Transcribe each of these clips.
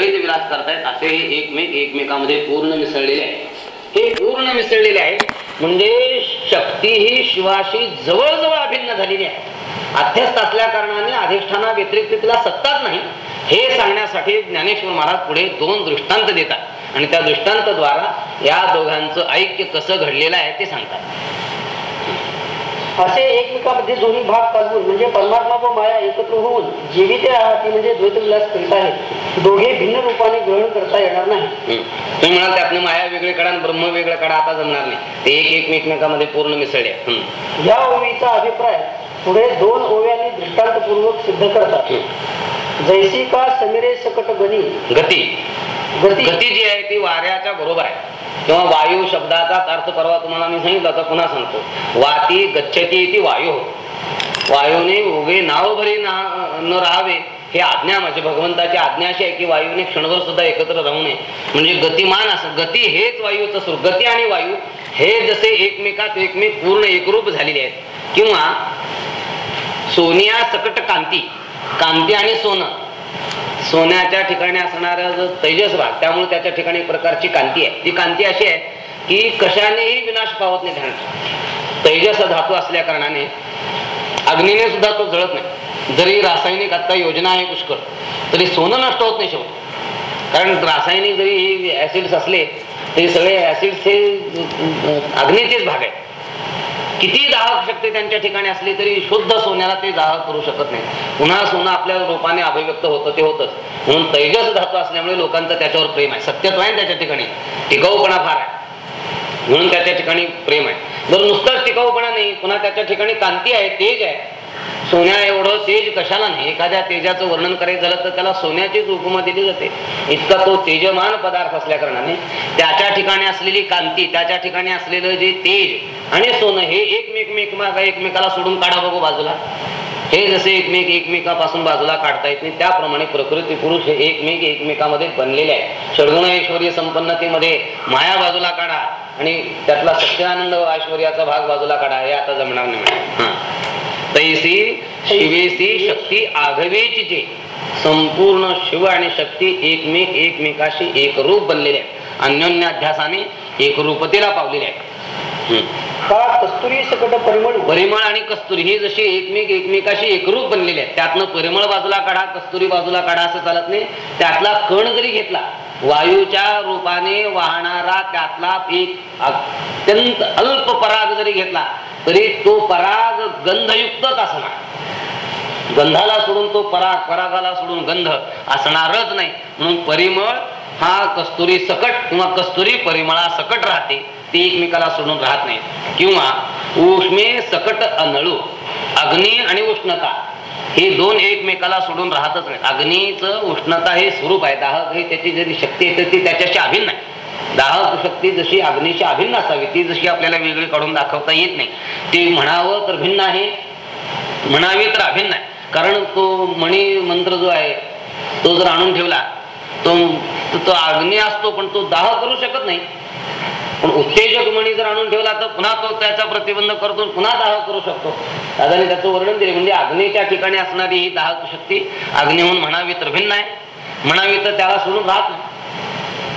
अद्वैत विलास करतायत असे हे एकमेक एकमेकामध्ये पूर्ण मिसळलेले आहे हे पूर्ण मिसळलेले आहे म्हणजे शक्ती ही शिवाशी जवळजवळ अभिन्न झालेली आहे. अध्यस्त असल्या कारणाने अधिष्ठाना व्यतिरिक्त तिला सत्ताच नाही. हे सांगण्यासाठी ज्ञानेश्वर महाराज पुढे दोन दृष्टांत देतात. आणि त्या दृष्टांतद्वारा या दोघांचं ऐक्य कसं घडलेलं आहे ते सांगतात. असे एकमेकामध्ये दोन्ही भाग चालवून म्हणजे परमात्मा व माया एकत्र होऊन जीवित आहाती म्हणजे द्वैतविलास करीत आहेत दोघे भिन्न रूपाने ग्रहण करता येणार नाही. तुम्ही म्हणाल त्यातनं माया वेगळे आणि ब्रह्म वेगळं काढा आता जमणार नाही. ते एक एक एकमेकामध्ये पूर्ण मिसळले. या ओवीचा अभिप्राय पुढे दोन ओव्यांनी दृष्टांतपूर्वक सिद्ध करतात. जैसी का समिरे सकट गणी गती. गती. गती जी आहे ती वाऱ्याच्या बरोबर आहे. किंवा वायू शब्दाचाच अर्थ परवा तुम्हाला मी सांगितलं तर पुन्हा सांगतो. वाती गच्छती ती वायू. वायूने उभे नाव भरी ना न राहावे हे आज्ञा म्हणजे भगवंताची आज्ञा अशी आहे की वायूने क्षणभर सुद्धा एकत्र राहू नये. म्हणजे गतिमान असं गती हेच वायूचं स्वरूप. गती आणि वायू हे जसे एकमेकात एकमेक पूर्ण एकरूप झालेले आहेत. किंवा सोनिया सकट कांती. कांती आणि सोनं. सोन्याच्या ठिकाणी असणारा जो तेजस भाग त्यामुळे त्याच्या ठिकाणी एक प्रकारची कांती आहे. ती कांती अशी आहे की कशानेही विनाश पावत नाही ध्यान तेजस धातू असल्या कारणाने अग्नीने सुद्धा तो जळत नाही. जरी रासायनिक आता योजना आहे पुष्कळ तरी सोनं नष्ट होत नाही शेवट. कारण रासायनिक जरी ऍसिड्स असले तरी सगळे ऍसिड्स हे अग्नीचेच भाग आहेत. किती दाहक शक्ती त्यांच्या ठिकाणी असली तरी शुद्ध सोन्याला ते दाहक करू शकत नाही पुन्हा सोनं आपल्या रूपाने अभिव्यक्त होतं ते होतच. म्हणून तैजस धातू असल्यामुळे लोकांचं त्याच्यावर प्रेम आहे. सत्यत्व आहे त्याच्या ठिकाणी? टिकाऊपणा फार आहे. म्हणून त्याच्या ठिकाणी प्रेम आहे. जर नुसताच टिकाऊपणा नाही पुन्हा त्याच्या ठिकाणी कांती आहे तेज आहे सोन्या एवढं तेज कशाला नाही? एखाद्या तेजाचं वर्णन करायचं झालं तर त्याला सोन्याचीच उपमा दिली जाते. इतका तो तेजमान पदार्थ असल्या कारणाने त्याच्या ठिकाणी असलेली कांती त्याच्या ठिकाणी असलेलं जे तेज आणि सोनं हे एकमेक एकमेकाला सोडून काढा बघू बाजूला. हे जसे एकमेक एकमेकापासून बाजूला काढता येत नाही त्याप्रमाणे प्रकृती पुरुष हे एकमेक एकमेकामध्ये बनलेले आहे षडगुण ऐश्वर्य संपन्नतेमध्ये माया बाजूला काढा आणि त्यातला सत्यानंद ऐश्वर्याचा भाग बाजूला काढा हे आता जमणार नाही. हा. तैसी शिवेसी शक्ती आघवेची जे. संपूर्ण शिव आणि शक्ती एकमेक एकमेकाशी एकरूप बनलेले आहेत. अन्योन्य अध्यासाने एकरूपतेला पावलेले आहेत. का कस्तुरी सकट परिमळ? परिमळ आणि कस्तुरी ही जशी एकमेक एकमेकाशी एकरूप बनलेले आहेत त्यातनं परिमळ बाजूला काढा कस्तुरी बाजूला काढा असं चालत नाही. त्यातला कण जरी घेतला वायूच्या रूपाने वाहणारा त्यातला एक अत्यंत अल्प पराग जरी घेतला तरी तो पराग गंधयुक्तच असणार. गंधाला सोडून तो पराग परागाला सोडून गंध असणारच नाही. म्हणून परिमळ हा कस्तुरी सकट किंवा कस्तुरी परिमळा सकट राहते. ती एकमेकाला सोडून राहत नाही किंवा उष्मे सकट अनळू अग्नी आणि उष्णता हे दोन एकमेकाला सोडून राहतच नाही अग्नीचं उष्णता हे स्वरूप आहे. दाहक हे त्याची जरी शक्ती आहे तर ती त्याच्याशी अभिन्न आहे. दाहक शक्ती जशी अग्नीची अभिन्न असावी ती जशी आपल्याला वेगळी काढून दाखवता येत नाही. ती म्हणावं तर भिन्न आहे म्हणावी तर अभिन्न आहे. कारण तो मणी मंत्र जो आहे तो जर आणून ठेवला तो तो अग्नी असतो पण तो दाह करू शकत नाही. पण उत्तेजक मणी जर आणून ठेवला तर पुन्हा तो त्याचा प्रतिबंध करतो पुन्हा दाह करू शकतो. दादाने त्याचं वर्णन दिले म्हणजे अग्नीच्या ठिकाणी असणारी ही दाहक शक्ती अग्नीहून म्हणावी तर भिन्न आहे म्हणावी तर त्याला सोडून राहत नाही.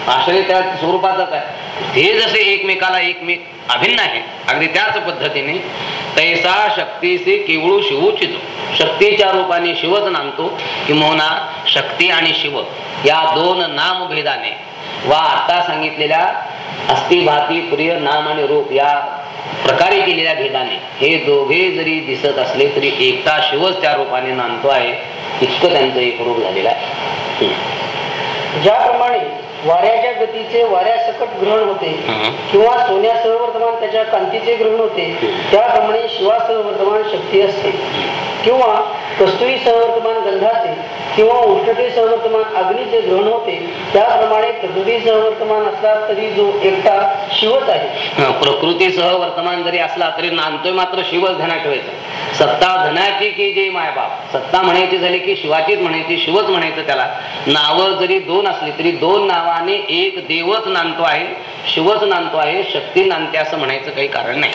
आश्रय त्या स्वरूपाचाच आहे. हे जसे एकमेकाला एकमेक अभिन्न आहे अगदी त्याच पद्धतीने तैसा शक्तीचे केवळ शिवचितो शक्तीच्या रूपाने शिवच नांदतो किंवा शक्ती आणि शिव या दोन नामभेदाने. वा आता सांगितलेल्या अस्थिभाती प्रिय नाम आणि रूप या प्रकारे केलेल्या भेदाने. हे दोघे जरी दिसत असले तरी एकता शिवच त्या रूपाने नांदतो आहे. इतकं त्यांचं एक रूप झालेलं आहे. ज्याप्रमाणे वाऱ्याच्या गतीचे वाऱ्यासकट ग्रहण होते. किंवा सोन्यासह वर्तमान त्याच्या कांतीचे ग्रहण होते. त्याप्रमाणे शिवासह वर्तमान शक्ती असते. किंवा कस्तुरीसह वर्तमान गंधाचे किंवा उष्णतेसह वर्तमान अग्नीचे ग्रहण होते. त्याप्रमाणे प्रकृतीसह वर्तमान असला तरी जो एकटा शिवच आहे. हं, प्रकृतीसह वर्तमान जरी असला तरी नांदतोय मात्र शिवच ध्यानात ठेवायचं सत्ता धनाची की जे मायबाप सत्ता म्हणायची झाली की शिवाचीच म्हणायची शिवच म्हणायचं त्याला. नावं जरी दोन असली तरी दोन नावाने एक देवच नांदतो आहे शिवच नांदतो आहे शक्ती नांदते असं म्हणायचं काही कारण नाही.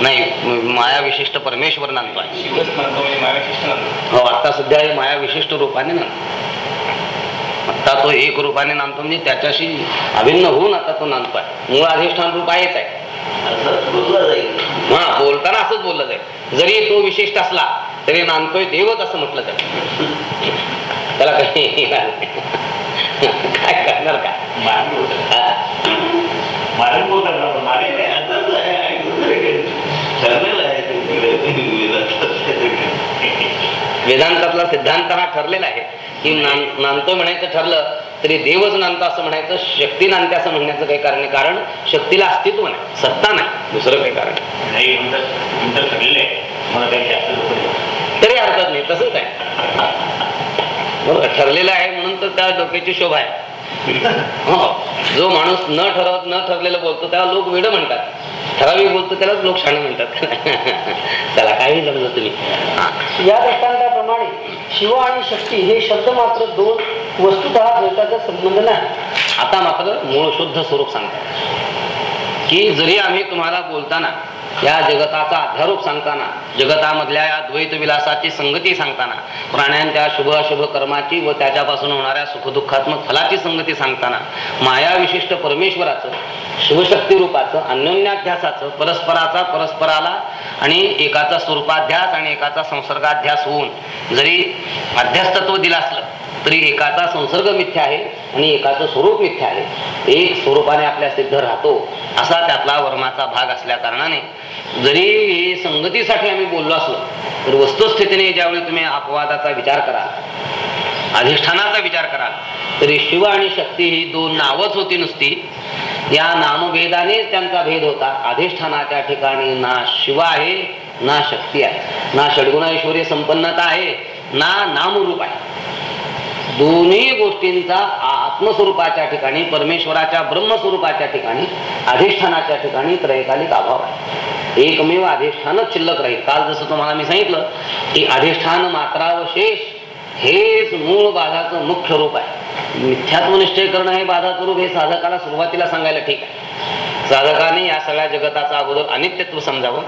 नाही माया विशिष्ट परमेश्वर नांदतो आहे. म्हणजे हो आता सध्या हे माया विशिष्ट रूपाने नांदतो. आता तो एक रूपाने नांदतो म्हणजे त्याच्याशी अभिन्न होऊन आता तो नांदतोय मूळ अधिष्ठान रूप आहेच आहे. हा बोलताना असंच बोललं जाईल. जरी तो विशिष्ट असला तरी नांदतोय देवच असं म्हटलं जाईल. त्याला काही. काय करणार का. वेदांतातला सिद्धांत हा ठरलेला आहे. की नांदतो म्हणायचं ठरलं तरी देवच नांदतो असं म्हणायचं शक्ती नांदते असं म्हणण्याचं काही कारण नाही. कारण शक्तीला अस्तित्व नाही सत्ता नाही दुसरं काही कारण. तरी हरकत नाही तसंच आहे. बरोबर ठरलेलं आहे म्हणून तर त्या डोक्याची शोभा आहे. हो. जो माणूस न ठरवत न ठरलेलं बोलतो त्याला लोक वेड म्हणतात. ठराविक बोलतो त्यालाच लोक शाणे म्हणतात. त्याला काही जमलं तुम्ही या दृष्टांताप्रमाणे शिव आणि शक्ती हे शब्द मात्र दोन वस्तुत द्वैताचा संबंध नाही. आता मात्र मूळ शुद्ध स्वरूप सांगतात. की जरी आम्ही तुम्हाला बोलताना या जगताचा अध्यारोप सांगताना जगतामधल्या या द्वैत विलासाची संगती सांगताना प्राण्यांच्या शुभ अशुभ कर्माची व त्याच्यापासून होणाऱ्या सुखदुःखात्मक फलाची संगती सांगताना माया विशिष्ट परमेश्वराचं शिवशक्ती रूपाचं अन्योन्याध्यासाचं परस्पराचा परस्पराला आणि एकाचा स्वरूपाध्यास आणि एकाचा संसर्गाध्यास होऊन जरी अध्यास्तत्व दिलं असलं तरी एकाचा संसर्ग मिथ्या आहे आणि एकाचं स्वरूप मिथ्या आहे. एक स्वरूपाने आपल्या सिद्ध राहतो असा त्यातला वर्माचा भाग असल्या कारणाने. जरी हे संगतीसाठी आम्ही बोललो असलो तर वस्तुस्थितीने ज्यावेळी तुम्ही अपवादाचा विचार कराल अधिष्ठानाचा विचार कराल तरी शिव आणि शक्ती ही दोन नावच होती नुसती. या नामभेदानेच त्यांचा भेद होता. अधिष्ठानाच्या ठिकाणी ना शिव आहे ना शक्ती आहे. ना षडगुणैश्वर्य संपन्नता आहे ना नामरूप आहे. दोन्ही गोष्टींचा आत्मस्वरूपाच्या ठिकाणी परमेश्वराच्या ब्रह्मस्वरूपाच्या ठिकाणी अधिष्ठानाच्या ठिकाणी त्रयकालिक अभाव आहे. एकमेव अधिष्ठानच शिल्लक राहील. काल जसं तुम्हाला मी सांगितलं की अधिष्ठान मात्रावशेष हेच मूळ बाधाचं मुख्य रूप आहे. मिथ्यात्व निश्चय करणं हे बाधाचं रूप हे साधकाला सुरुवातीला सांगायला ठीक आहे. साधकाने या सगळ्या जगताचा अगोदर अनित्यत्व समजावं.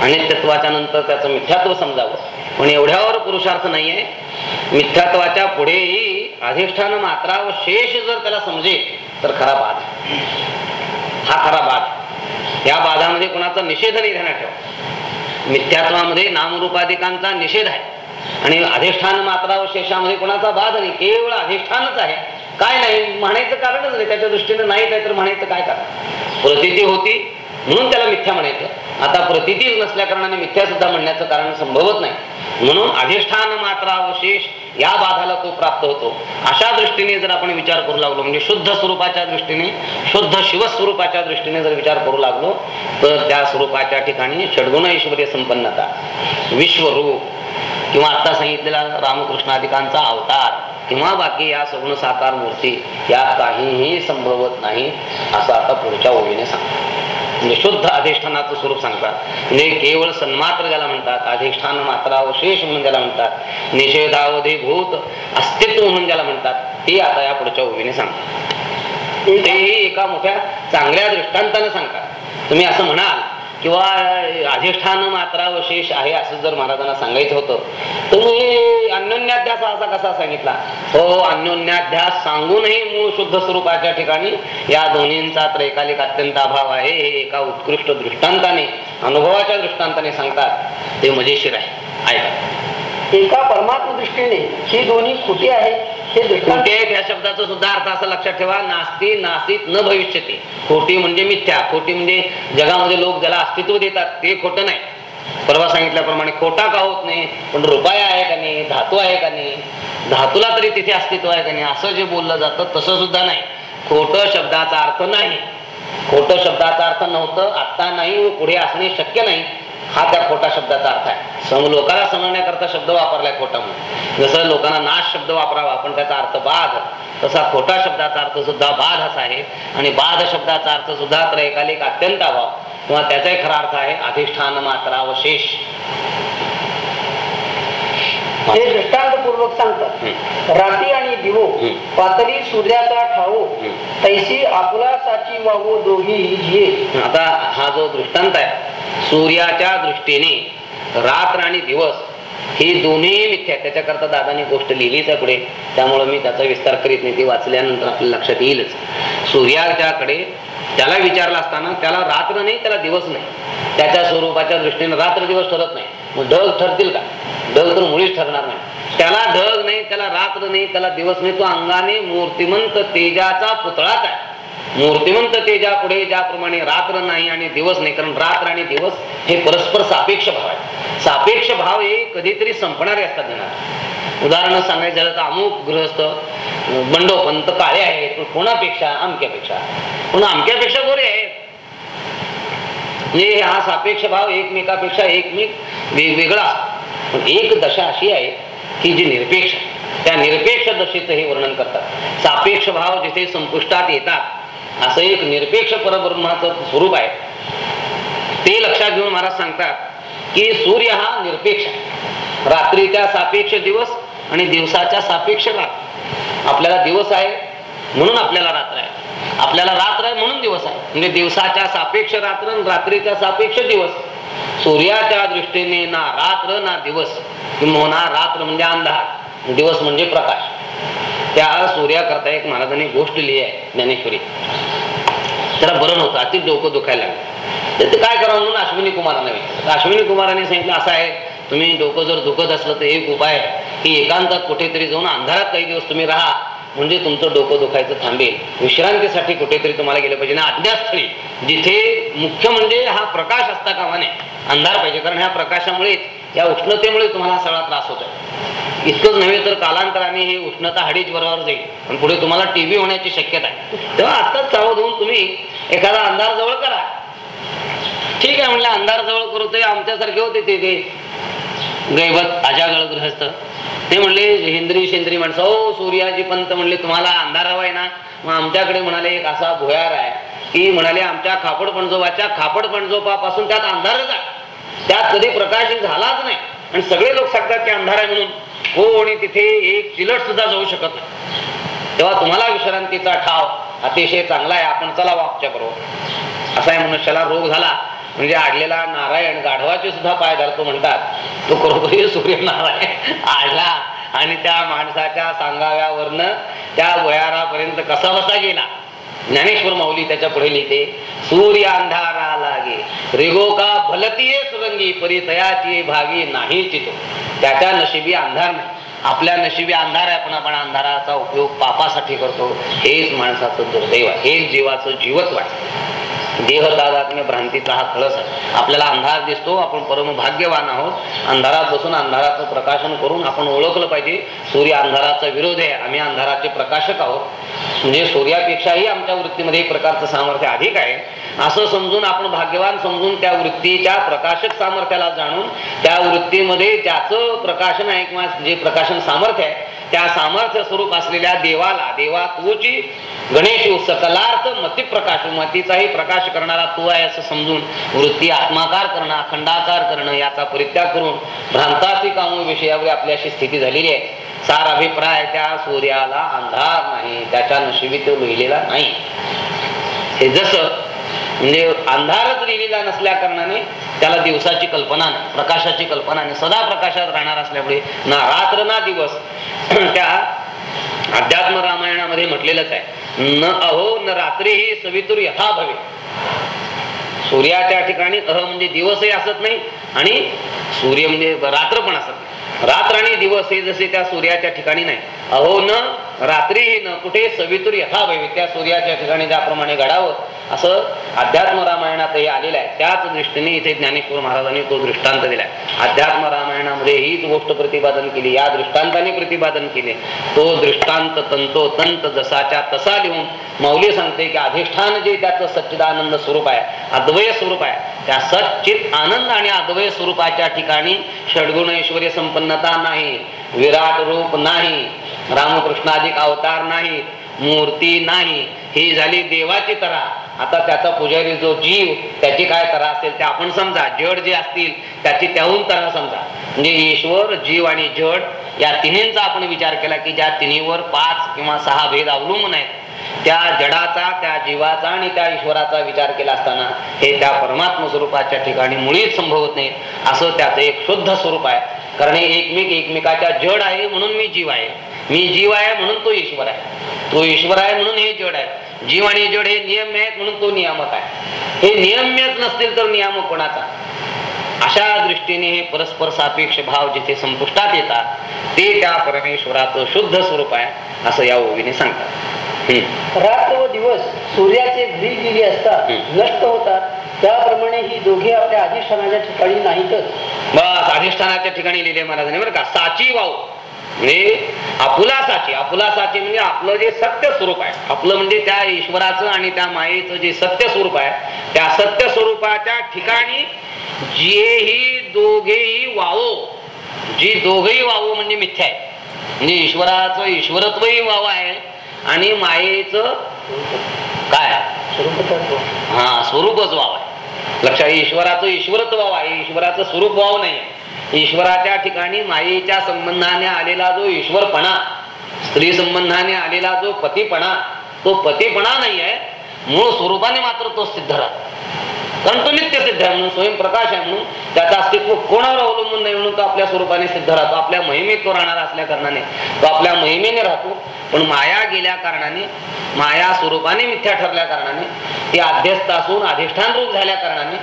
अनित्यत्वाच्या नंतर त्याचं मिथ्यात्व समजावं. पण एवढ्यावर पुरुषार्थ नाहीये. मिथ्यात्वाच्या पुढेही अधिष्ठान मात्रा व शेष जर त्याला समजेल तर खरा बाध. हा खरा बाध. या बाधामध्ये कोणाचा निषेध नाही ध्यानात ठेवा. मिथ्यात्वामध्ये नामरूपाधिकांचा निषेध आहे. आणि अधिष्ठान मात्रा व शेषामध्ये कोणाचा बाध नाही. केवळ अधिष्ठानच आहे. काय नाही म्हणायचं कारणच नाही त्याच्या दृष्टीने नाही काय तर म्हणायचं काय कारण? प्रतीती होती म्हणून त्याला मिथ्या म्हणायचं. आता प्रतीतीच नसल्या कारणाने मिथ्या सुद्धा म्हणण्याचं कारण संभवत नाही. म्हणून अधिष्ठान मात्र अवशेष या बाधाला तो प्राप्त होतो. अशा दृष्टीने जर आपण विचार करू लागलो म्हणजे शुद्ध स्वरूपाच्या दृष्टीने शुद्ध शिवस्वरूपाच्या दृष्टीने जर विचार करू लागलो तर त्या स्वरूपाच्या ठिकाणी षडगुण ऐश्वर्य संपन्नता विश्वरूप किंवा आता सांगितलेला रामकृष्णाधिकांचा अवतार किंवा बाकी या सगुण साकार मूर्ती या काहीही संभवत नाही असं आता पुढच्या ओळीने सांगतात. निशुद्ध अधिष्ठानाचं स्वरूप सांगतात. म्हणजे केवळ सन्मात्र ज्याला म्हणतात अधिष्ठान मात्रावशेष म्हणून ज्याला म्हणतात निषेधावधी भूत अस्तित्व म्हणून ज्याला म्हणतात ते आता या पुढच्या ओळीने सांगतात. तेही एका मोठ्या चांगल्या दृष्टांताने सांगतात. तुम्ही असं म्हणाल किंवा अधिष्ठान मात्रा अवशेष आहे असं जर महाराजांना सांगायचं होतं तर मी अन्योन्याध्यास असा कसा सांगितला? हो अन्योन्याध्यास सांगूनही मूळ शुद्ध स्वरूपाच्या ठिकाणी या दोन्हींचा त्रैकालिक अत्यंत अभाव आहे हे एका उत्कृष्ट दृष्टांताने अनुभवाच्या दृष्टांताने सांगतात. ते मजेशीर आहे. ऐका. एका परमात्म दृष्टीने ही दोन्ही खोटी आहे हे दृष्टांत या शब्दाचा सुद्धा अर्थ असा लक्षात ठेवा नास्ती नास्तिक न भविष्यते. खोटी म्हणजे मिथ्या खोटी म्हणजे जगामध्ये लोक ज्याला अस्तित्व देतात ते खोटं नाही. परवा सांगितल्याप्रमाणे खोटा का होत नाही पण रुपया आहे का नाही धातू आहे का नाही धातूला तरी तिथे अस्तित्व आहे का नाही असं जे बोललं जातं तसं सुद्धा नाही. खोट शब्दाचा अर्थ नाही. खोट शब्दाचा अर्थ नव्हतं आता नाही व पुढे असणे शक्य नाही. हा त्या खोटा शब्दाचा अर्थ आहे. सम लोकांना समजण्याकरता शब्द वापरलाय खोटा म्हणून. जसं लोकांना नाश शब्द वापरावा पण त्याचा अर्थ बाध. तसा खोटा शब्दाचा अर्थ सुद्धा बाध असा आहे. आणि बाध शब्दाचा अर्थ सुद्धा त्रैकालिक अत्यंत अभाव. किंवा त्याचाही खरा अर्थ आहे अधिष्ठान मात्रा अवशेष हे सांगतात. राती आणि दिवो पातळी सूर्याचा ठावो तैशी आपला साची वावो दोघी जिये आता हा जो दृष्टांत आहे सूर्याच्या दृष्टीने रात्र आणि दिवस हे दोन्ही मिथ्या आहेत. त्याच्याकरता दादाने गोष्ट लिहिलीच आहे पुढे. त्यामुळे मी त्याचा विस्तार करीत नाही. ती वाचल्यानंतर आपल्या लक्षात येईलच. सूर्याच्याकडे त्याला विचारला असताना त्याला रात्र नाही त्याला दिवस नाही. त्याच्या स्वरूपाच्या दृष्टीने रात्र दिवस ठरत नाही. मग ढग ठरतील का? ढग तर मुळीच ठरणार नाही. त्याला ढग नाही त्याला रात्र नाही त्याला दिवस नाही तो अंगाने मूर्तिमंत तेजाचा पुतळाच आहे. मूर्तिमंत तेजा पुढे ज्याप्रमाणे रात्र नाही आणि दिवस नाही कारण रात्र आणि दिवस हे परस्पर सापेक्ष भाव आहे. सापेक्ष भाव हे कधीतरी संपणारे असतात जणात उदाहरण सांगायचं झालं तर अमुक गृहस्थ बंडोपंत काळे आहेत पण कोणापेक्षा? अमक्यापेक्षा पण अमक्यापेक्षा गोरे आहेत. म्हणजे हा सापेक्ष भाव एकमेकापेक्षा एकमेक वेगवेगळा. पण एक दशा अशी आहे की जी निरपेक्ष आहे. त्या निरपेक्ष दशेचं हे वर्णन करतात. सापेक्ष भाव जिथे संपुष्टात येतात असं एक निरपेक्ष परब्रह्माचं स्वरूप आहे. ते लक्षात घेऊन महाराज सांगतात की सूर्य हा निरपेक्ष आहे. रात्रीच्या सापेक्ष दिवस आणि दिवसाच्या सापेक्ष रात्र आपल्याला दिवस आहे म्हणून आपल्याला रात्र आहे. आपल्याला रात्र आहे म्हणून दिवस आहे. म्हणजे दिवसाच्या सापेक्ष रात्र आणि रात्रीच्या सापेक्ष दिवस. सूर्याच्या दृष्टीने ना रात्र ना दिवस. किंवा रात्र म्हणजे अंधार दिवस म्हणजे प्रकाश. त्या सूर्याकरता एक महाराजांनी गोष्ट लिहि आहे ज्ञानेश्वरी. त्याला बरं नव्हतं अति डोकं दुखायला लागलं. तर ते काय करावं म्हणून अश्विनी कुमारांना विचारलं. अश्विनी कुमारांनी सांगितलं असं आहे तुम्ही डोकं जर दुखत असलं तर एक उपाय आहे की एकांतात कुठेतरी जाऊन अंधारात काही दिवस तुम्ही राहा म्हणजे तुमचं डोकं दुखायचं थांबेल. विश्रांतीसाठी कुठेतरी तुम्हाला गेलं पाहिजे. ना अज्ञातस्थळी जिथे मुख्य म्हणजे हा प्रकाश असता कामाने अंधार पाहिजे. कारण ह्या प्रकाशामुळेच या उष्णतेमुळे तुम्हाला सगळा त्रास होतोय. इतकंच नव्हे तर कालांतराने ही उष्णता हडीच बरोबर जाईल. पण पुढे तुम्हाला टीव्ही होण्याची शक्यता आहे. तेव्हा आताच सावध होऊन तुम्ही एखादा अंधार जवळ करा. ठीक आहे म्हणलं अंधार जवळ करू ते आमच्यासारखे होते ते ते. गैवत अजागळ गृहस्थ. ते म्हणले हिंद्री शेंद्री माणसं हो सूर्याजी पंत म्हणले तुम्हाला अंधार हवाय ना? मग आमच्याकडे म्हणाले एक असा भुयार आहे. की म्हणाले आमच्या खापड पणजोबाच्या खापड पणजोबापासून त्यात अंधारच आहे त्यात कधी प्रकाश झालाच नाही. आणि सगळे लोक सांगतात की अंधार आहे म्हणून. हो, कोणी तिथे एक चिलट सुद्धा जाऊ शकत नाही. तेव्हा तुम्हाला विश्रांतीचा ठाव अतिशय चांगला आहे. आपण चला वापच्या करू असा आहे मनुष्याला रोग झाला. म्हणजे आडलेला नारायण गाढवाचे सुद्धा पाय धरतो म्हणतात. तो खरोखरी सूर्यनारायण आडला आणि त्या माणसाच्या सांगाव्यावरनं त्या वयारापर्यंत कसा बसा गेला? ज्ञानेश्वर माऊली त्याच्या पुढे लिहिते सूर्य अंधारा लागे रिगोका भलतीये सुरंगी परितयाची भागी नाही चितो. त्याच्या नशिबी अंधार नाही. आपल्या नशिबी अंधार आहे पण आपण अंधाराचा उपयोग पापासाठी करतो. हेच माणसाचं दुर्दैव आहे हेच जीवाचं जीवत्व आहे. देहतादात्म्य भ्रांतीचा हा कळस आहे. आपल्याला अंधार दिसतो आपण परम भाग्यवान आहोत. अंधारात बसून अंधाराचं प्रकाशन करून आपण ओळखलं पाहिजे. सूर्य अंधाराचा विरोध आहे आम्ही अंधाराचे प्रकाशक आहोत. म्हणजे सूर्यापेक्षाही आमच्या वृत्तीमध्ये एक प्रकारचं सामर्थ्य अधिक आहे. असं समजून आपण भाग्यवान समजून त्या वृत्तीच्या प्रकाशक सामर्थ्याला जाणून त्या वृत्तीमध्ये ज्याचं प्रकाशन आहे किंवा जे प्रकाशन सामर्थ्य आहे त्या सामर्थ्य स्वरूप असलेल्या देवाला देवा तूची गणेश सकलार्थ मती प्रकाश मतीचाही प्रकाश करणारा तू आहे असं समजून वृत्ती आत्माकार करणं अखंडाकार करणं याचा परित्याग करून भ्रांताची कामो विषयावर आपली अशी स्थिती झालेली आहे. सार अभिप्राय त्या सूर्याला अंधार नाही त्याच्या नशिबी तो लिहिलेला नाही. हे जसं म्हणजे अंधारच लिहिलेला नसल्या कारणाने त्याला दिवसाची कल्पना नाही प्रकाशाची कल्पना नाही सदा प्रकाशात राहणार असल्यामुळे ना रात्र ना दिवस त्या अध्यात्म रामायणामध्ये म्हटलेलंच आहे. न अहो न रात्री ही सवितुर यथा भवे. सूर्याच्या ठिकाणी अह म्हणजे दिवसही असत नाही आणि सूर्य म्हणजे रात्र पण असत नाही. रात्र आणि दिवस हे जसे त्या सूर्याच्या ठिकाणी नाही. अहो न रात्री ही न कुठे सवितुर यथा भवे. त्या सूर्याच्या ठिकाणी ज्याप्रमाणे घडावं असं अध्यात्म रामायणातही आलेलं आहे. त्याच दृष्टीने इथे ज्ञानेश्वर महाराजांनी तो दृष्टांत दिलाय. अध्यात्म रामायणामध्ये हीच गोष्ट प्रतिपादन केली या दृष्टांताने प्रतिपादन केले. तो दृष्टांत तंतो तंत जसाच्या तसा लिहून मौली सांगते की अधिष्ठान जे त्याचं सच्चिदानंद स्वरूप आहे अद्वय स्वरूप आहे त्या सच्चित आनंद आणि अद्वय स्वरूपाच्या ठिकाणी षडगुण संपन्नता नाही विराट रूप नाही रामकृष्णाधिक अवतार नाही मूर्ती नाही. ही झाली देवाची तरा. आता त्याचा पुजारी जो जीव त्याची काय तरा असेल ते आपण समजा. जड जे असतील त्याची त्याहून तरा समजा. म्हणजे ईश्वर जीव आणि जड या तिन्हींचा आपण विचार केला की ज्या तिन्हीवर पाच किंवा सहा भेद अवलंबून आहेत. त्या जडाचा त्या जीवाचा आणि त्या ईश्वराचा विचार केला असताना हे त्या परमात्म स्वरूपाच्या ठिकाणी मुळीच संभवत नाही. असं त्याचं एक शुद्ध स्वरूप आहे. कारण हे एकमेक एकमेकाच्या जड आहे म्हणून मी जीव आहे. मी जीव आहे म्हणून तो ईश्वर आहे. तो ईश्वर आहे म्हणून हे जड आहे. जीव आणि जड हे नियम्य आहेत म्हणून तो नियामक आहे. हे नियम्यच नसतील तर नियामक कोणाचा? अशा दृष्टीने हे परस्पर सापेक्ष भाव जिथे संपुष्टात येतात ते त्या परमेश्वराचं शुद्ध स्वरूप आहे असं या ओवीने सांगतात. रात्र व दिवस सूर्याचे गेली असतात. नष्ट होतात. त्याप्रमाणे ही दोघे आपल्या अधिष्ठानाच्या ठिकाणी नाहीतच. बस अधिष्ठानाच्या ठिकाणी लिहिले महाराजांनी बरं का? साची वाव म्हणजे आपुला साची आपुला साची म्हणजे आपलं जे सत्य स्वरूप आहे. आपलं म्हणजे त्या ईश्वराचं आणि त्या मायेचं जे सत्य स्वरूप आहे त्या सत्य स्वरूपाच्या ठिकाणी जेही दोघेही वावो जी दोघेही वावो म्हणजे मिथ्या आहे म्हणजे ईश्वराचं ईश्वरत्वही वाव आहे आणि मायेचं काय? हा स्वरूपच वाव आहे. लक्षात ईश्वराचं ईश्वरत्व वाव आहे. ईश्वराचं स्वरूप वाव नाही आहे. ईश्वराच्या ठिकाणी मायेच्या संबंधाने आलेला जो ईश्वरपणा स्त्री संबंधाने आलेला जो पतीपणा तो पतीपणा नाही आहे मूळ स्वरूपाने मात्र तो सिद्ध राहतो. संतुलित तो सिद्ध आहे म्हणून स्वयंप्रकाश आहे म्हणून त्याचं अस्तित्व कोणावर अवलंबून नाही म्हणून तो आपल्या स्वरूपाने सिद्ध राहतो. आपल्या महिमेत तो राहणार असल्या कारणाने. तो आपल्या महिमेने राहतो. पण माया गेल्या कारणाने माया स्वरूपाने मिथ्या ठरल्या कारणाने ती अध्यस्त असून अधिष्ठान रूप झाल्या कारणाने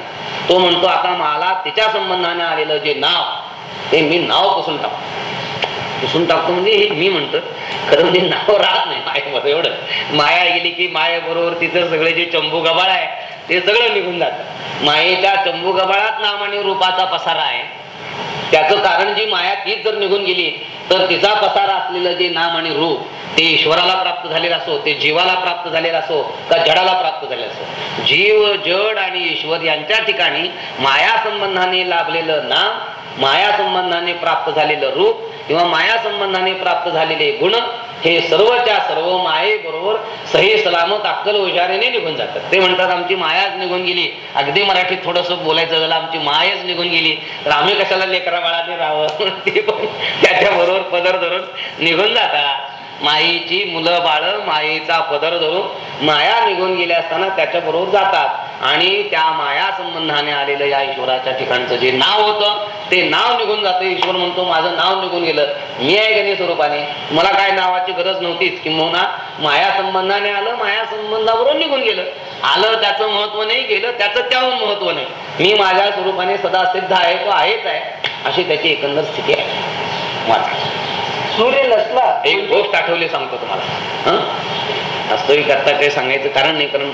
तो म्हणतो आता मला तिच्या संबंधाने आलेलं जे नाव ते मी नाव पुसून टाकतो. पुसून टाकतो म्हणजे हे मी म्हणतो खरं म्हणजे नाव राहत नाही मायेमध्ये एवढं. माया गेली की मायेबरोबर तिथं सगळे जे चंबू गबाळ आहे ते सगळं निघून जात. मायेच्या चंबू गबाळात नाम आणि रूपाचा पसारा आहे. त्याचं कारण जी माया तीच जर निघून गेली तर तिचा पसारा असलेलं जे नाम आणि रूप ते ईश्वराला प्राप्त झालेलं असो ते जीवाला प्राप्त झालेलं असो का जडाला प्राप्त झालेलं असो जीव जड आणि ईश्वर यांच्या ठिकाणी माया संबंधाने लाभलेलं नाम माया संबंधाने प्राप्त झालेलं रूप किंवा माया संबंधाने प्राप्त झालेले गुण हे सर्वच्या सर्व माये बरोबर सही सलामत अक्कल हुशारीने निघून जातात. ते म्हणतात आमची मायाच निघून गेली. अगदी मराठीत थोडस बोलायचं झालं आमची मायाच निघून गेली. तर आम्ही कशाला लेकरा बाळाने राहावं? ते पण त्याच्या बरोबर पदर धरून निघून जातात. माईची मुलं बाळ मायेचा पदर धरून माया निघून गेल्या असताना त्याच्या बरोबर जातात. आणि त्या माया संबंधाने आलेलं या ईश्वराच्या ठिकाणचं जे नाव होतं ते नाव निघून जातं. ईश्वर म्हणतो माझं नाव निघून गेलं. मी आहे गणी स्वरूपाने? मला काय नावाची गरज नव्हतीच. किंवा माया संबंधाने आलं माया संबंधावरून निघून गेलं. आलं त्याचं महत्त्व नाही. गेलं त्याचं त्याहून महत्त्व नाही. मी माझ्या स्वरूपाने सदा सिद्ध आहे तो आहेच आहे अशी त्याची एकंदर स्थिती आहे. वाचा. सूर्य नसला एक गोष्ट आठवली सांगतो तुम्हाला. हं? वास्तविक आता काही सांगायचं कारण नाही कारण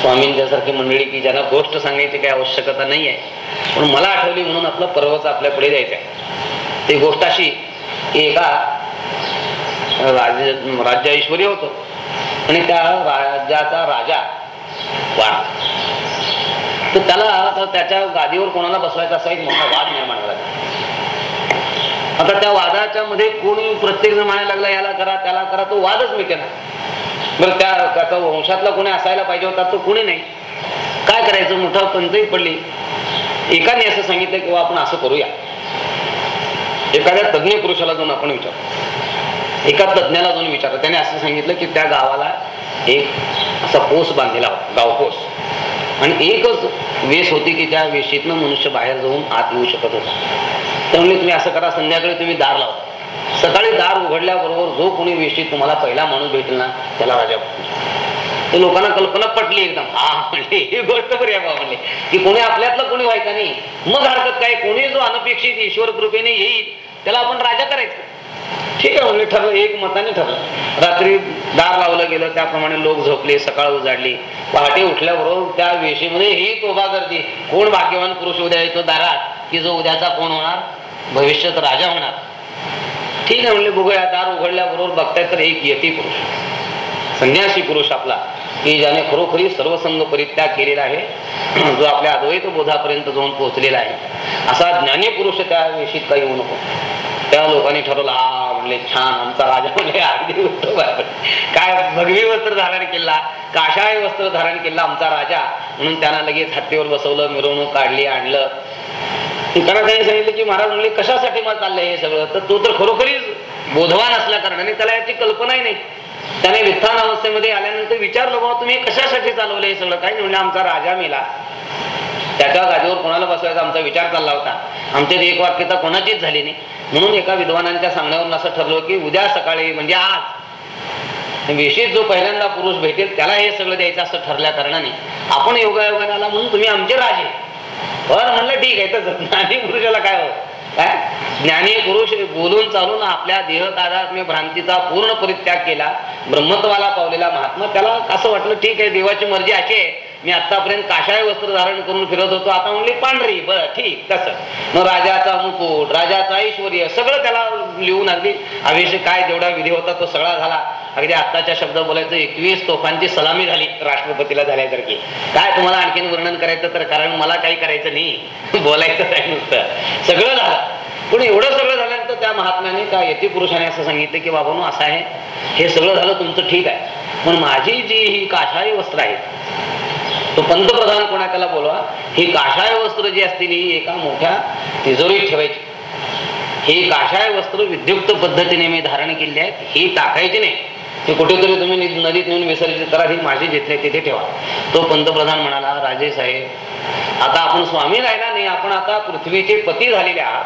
स्वामींच्या सारखी मंडळी की ज्यांना गोष्ट सांगायची काही आवश्यकता नाही आहे. पण मला आठवली म्हणून आपलं पर्वच आपल्या पुढे जायचं आहे. ती गोष्ट अशी की एका राज्य राज्य ऐश्वर्य होतो. आणि त्या राज्याचा राजा वाढ तर त्याला त्याच्या गादीवर कोणाला बसवायचा असा एक मोठा वाद निर्माण झाला. आता त्या वादाच्या मध्ये कोणी प्रत्येक जण म्हणायला लागला याला करा त्याला करा तो वादच मिळते ना बरं त्या त्याचा वंशातला कोणी असायला पाहिजे होता तो कोणी नाही. काय करायचं? मोठा पंचही पडली. एकाने असं सांगितलं किंवा आपण असं करूया. एखाद्या तज्ज्ञ पुरुषाला जाऊन आपण विचारू. एका तज्ज्ञाला जाऊन विचारलं त्याने असं सांगितलं की त्या गावाला एक असा पोस बांधलेला गावपोस आणि एकच वेस होती की त्या वेशीतनं मनुष्य बाहेर जाऊन आत येऊ शकत होता. तर तुम्ही असं करा संध्याकाळी तुम्ही दार लावा. सकाळी दार उघडल्याबरोबर जो कोणी वेशी तुम्हाला पहिला माणूस भेटेल ना त्याला राजा ते लोकांना कल्पना पटली एकदम. हा म्हणले ही गोष्ट बरी आहे बा म्हणले की कोणी आपल्यातलं कोणी व्हायचं नाही. मग हरकत काय? कोणी जो अनपेक्षित ईश्वर कृपेने येईल त्याला आपण राजा करायचं. ठीक आहे म्हणजे ठरलं एक मताने ठरलं. रात्री दार लावलं गेलं त्याप्रमाणे लोक झोपले सकाळ उजाडली. पहाटे उठल्याबरोबर त्या वेशीमध्ये ही तोबा गर्दी कोण भाग्यवान पुरुष उद्या येतो दारात? की जो उद्याचा कोण होणार? भविष्यात राजा होणार. ठीक आहे म्हणले बघूया दार उघडल्याबरोबर बघताय तर एक यती पुरुष संन्यासी पुरुष आपला की ज्याने खरोखरी सर्वसंग परित्याग केलेला आहे जो आपल्या अद्वैत बोधापर्यंत जाऊन पोहोचलेला आहे. असा ज्ञानी पुरुष त्या काही होऊ नको. त्या लोकांनी ठरवलं हा म्हणले छान आमचा राजा म्हणले अगदी उत्तम काय भगवी वस्त्र धारण केला काशाय वस्त्र धारण केला आमचा राजा? म्हणून त्यांना लगेच हत्तीवर बसवलं मिरवणूक काढली आणलं. त्यांना त्यांनी सांगितलं की महाराज म्हणले कशासाठी मला चाललंय हे सगळं? तर तो तर खरोखरीच बोधवान असल्या कारणाने त्याला याची कल्पनाही नाही. त्याने वित्थान अवस्थेमध्ये आल्यानंतर विचारलं बाबा तुम्ही कशासाठी चालवलं हे सगळं? काही म्हणजे आमचा राजा मेला. त्याच्या गादीवर कोणाला बसवायचा आमचा विचार चालला होता. आमच्यात एक वाक्यता कोणाचीच झाली नाही. म्हणून एका विद्वानांच्या सांगण्यावरून असं ठरलं की उद्या सकाळी म्हणजे आज विशेष जो पहिल्यांदा पुरुष भेटेल त्याला हे सगळं द्यायचं असं ठरल्या कारणाने आपण योगायोगाने आला म्हणून तुम्ही आमचे राजे. बर म्हणलं ठीक आहे तर ज्ञानी पुरुषाला काय हो? काय ज्ञानी पुरुष बोलून चालून आपल्या देहदादात्म्य भ्रांतीचा पूर्ण परित्याग केला ब्रह्मत्वाला पावलेला महात्मा त्याला असं वाटलं ठीक आहे देवाची मर्जी अशी आहे. मी आतापर्यंत काशाय वस्त्र धारण करून फिरत होतो. आता म्हणली पांढरी. बरं ठीक तसं. मग राजाचा मुकुट राजाचा ऐश्वर्य सगळं त्याला लिहून अगदी अभिषेक काय जेवढा विधी होता तो सगळा झाला. अगदी आत्ताच्या शब्द बोलायचं एकवीस तोफांची सलामी झाली राष्ट्रपतीला झाल्यासारखी. काय तुम्हाला आणखीन वर्णन करायचं तर? कारण मला काही करायचं नाही. बोलायचं आहे नुसतं. सगळं झालं. पण एवढं सगळं झाल्यानंतर त्या महात्म्याने त्या यती पुरुषाने असं सांगितलं की बाबा असं आहे. हे सगळं झालं तुमचं ठीक आहे. पण माझी जी ही काशाळी वस्त्र आहेत तो पंतप्रधान कोणा बोलवा? ही काशाय वस्त्र जी असतील ही एका मोठ्या तिजोरीत ठेवायची. ही काशाय वस्त्र विद्युक्त पद्धतीने मी धारण केली आहेत ही टाकायची नाही. ती कुठेतरी तुम्ही नदीत नेऊन विसर्जित करा ही माझी जिथे तिथे ठेवा. तो पंतप्रधान म्हणाला राजे साहेब आता आपण स्वामी राहिला नाही आपण आता पृथ्वीचे पती झालेले आहात.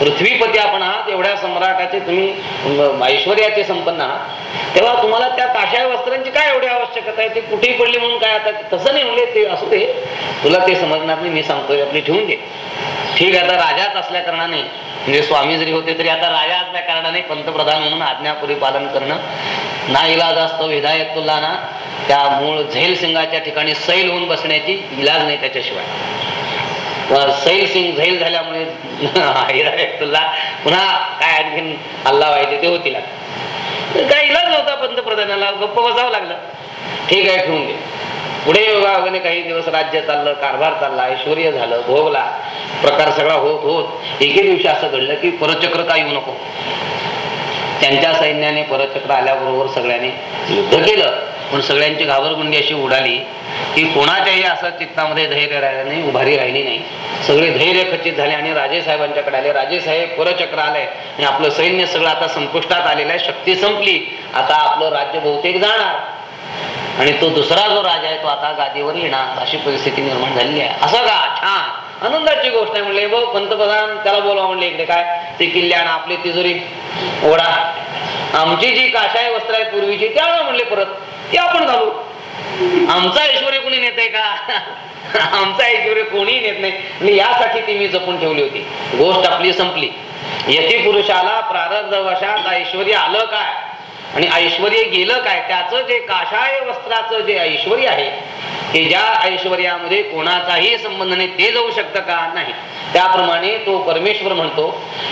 पृथ्वीपती आपण आहात एवढ्या सम्राटाचे तुम्ही ऐश्वर्याचे संपन्न आहात. तेव्हा तुम्हाला त्या काशाय वस्त्रांची काय एवढी आवश्यकता आहे? ते कुठेही पडली म्हणून काय आता तसं नाही म्हणले ते असू दे. तुला ते समजणार नाही मी सांगतोय आपली ठेवून दे. ठीक आहे आता राजाच असल्या कारणाने म्हणजे स्वामी जरी होते तरी आता राजा असल्या कारणाने पंतप्रधान म्हणून आज्ञापुरी पालन करणं ना इलाज असतो. विधायकतुल्ला ना त्या मूळ झैल सिंगाच्या ठिकाणी सैल होऊन बसण्याची इलाज नाही त्याच्याशिवाय. सैल सिंग झैल झाल्यामुळे हिदायतुल्ला पुन्हा काय आणखीन हल्ला व्हायचे ते होतील काय इलाज नव्हता पंतप्रधानाला गप्प बसावं लागलं. ठीक आहे ठेवून घे पुढे योगायोगाने काही दिवस राज्य चाललं कारभार चालला ऐश्वर्य झालं भोगला प्रकार सगळा होत होत एके दिवशी असं घडलं की परचक्र का येऊ नको. त्यांच्या सैन्याने परचक्र आल्याबरोबर सगळ्यांनी युद्ध केलं. पण सगळ्यांची घाबरगुंडी अशी उडाली की कोणाच्याही असं चित्तामध्ये धैर्य राहिलं नाही उभारी राहिली नाही. सगळे धैर्य खचित झाले आणि राजेसाहेबांच्याकडे आले. राजेसाहेब परचक्र आले आणि आपलं सैन्य सगळं आता संपुष्टात आलेलं आहे. शक्ती संपली. आता आपलं राज्य बहुतेक जाणार. आणि तो दुसरा जो राजा आहे तो आता गादीवर येणार अशी परिस्थिती निर्माण झालेली आहे. असं का? छान. आनंदाची गोष्ट आहे म्हणले बघ पंतप्रधान त्याला बोलावा म्हणले इकडे काय? ते किल्ल्यानं आपली तिजोरी ओढा. आमची जी काशाय वस्त्र आहे पूर्वीची त्याला म्हणले परत. ते आपण घालू. आमचा ऐश्वर्य कोणी नेत का? आमचा ऐश्वर कोणी नेत नाही. आणि यासाठी ती मी जपून ठेवली होती. गोष्ट आपली संपली. यती पुरुषाला प्रारब्ध वशात ऐश्वर्य आलं काय? आणि ऐश्वर गेलं काय? त्याचं जे काशाय वस्त्राचं जे ऐश्वर आहे ते ज्या ऐश्वर्यामध्ये कोणाचाही संबंध नाही ते जाऊ शकतं का? नाही. त्याप्रमाणे तो परमेश्वर म्हणतो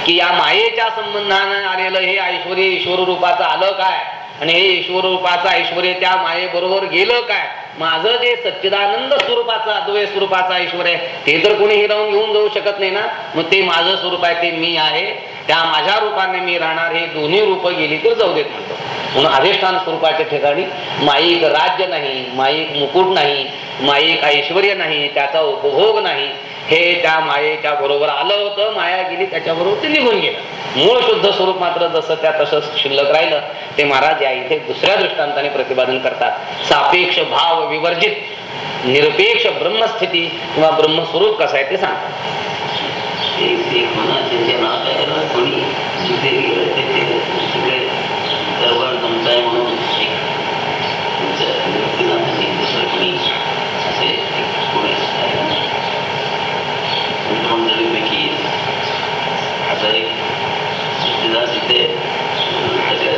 की या मायेच्या संबंधाने आलेलं हे ऐश्वर ईश्वर रूपाचं आलं काय? आणि हे ईश्वर रूपाचं ऐश्वर त्या मायेबरोबर गेलं काय? माझं जे सच्चिदानंद स्वरूपाचं अद्वय स्वरूपाचं ऐश्वर आहे ते तर कोणी हिरावून घेऊन जाऊ शकत नाही ना? मग ते माझं स्वरूप आहे ते मी आहे. त्या माझ्या रूपाने मी राहणार हे दोन्ही रूप गेली तर जाऊ देत म्हणतो. म्हणून अधिष्ठान स्वरूपाच्या ठिकाणी माईक राज्य नाही माईक मुकुट नाही माईक ऐश्वर नाही त्याचा उपभोग नाही. हे त्या मायेच्या बरोबर आलं होतं माया गेली त्याच्याबरोबर ते निघून गेलं. मूळ शुद्ध स्वरूप मात्र जसं त्या तसंच शिल्लक राहिलं ते महाराज या इथे दुसऱ्या दृष्टांताने प्रतिपादन करतात. सापेक्ष भाव विवर्जित निरपेक्ष ब्रह्मस्थिती किंवा ब्रह्मस्वरूप कसं आहे ते सांगतात ते ते म्हणा त्यांचे नाव काय करणार कोणी जिथे गेलं तिथे सगळे दरबार तुमचा आहे म्हणून एक तुमचं व्यक्तिगत आणि दुसरं कोणी असे एक कोणी आहे. मंडळीपैकी हजार एक व्यक्तिगत तिथे सगळे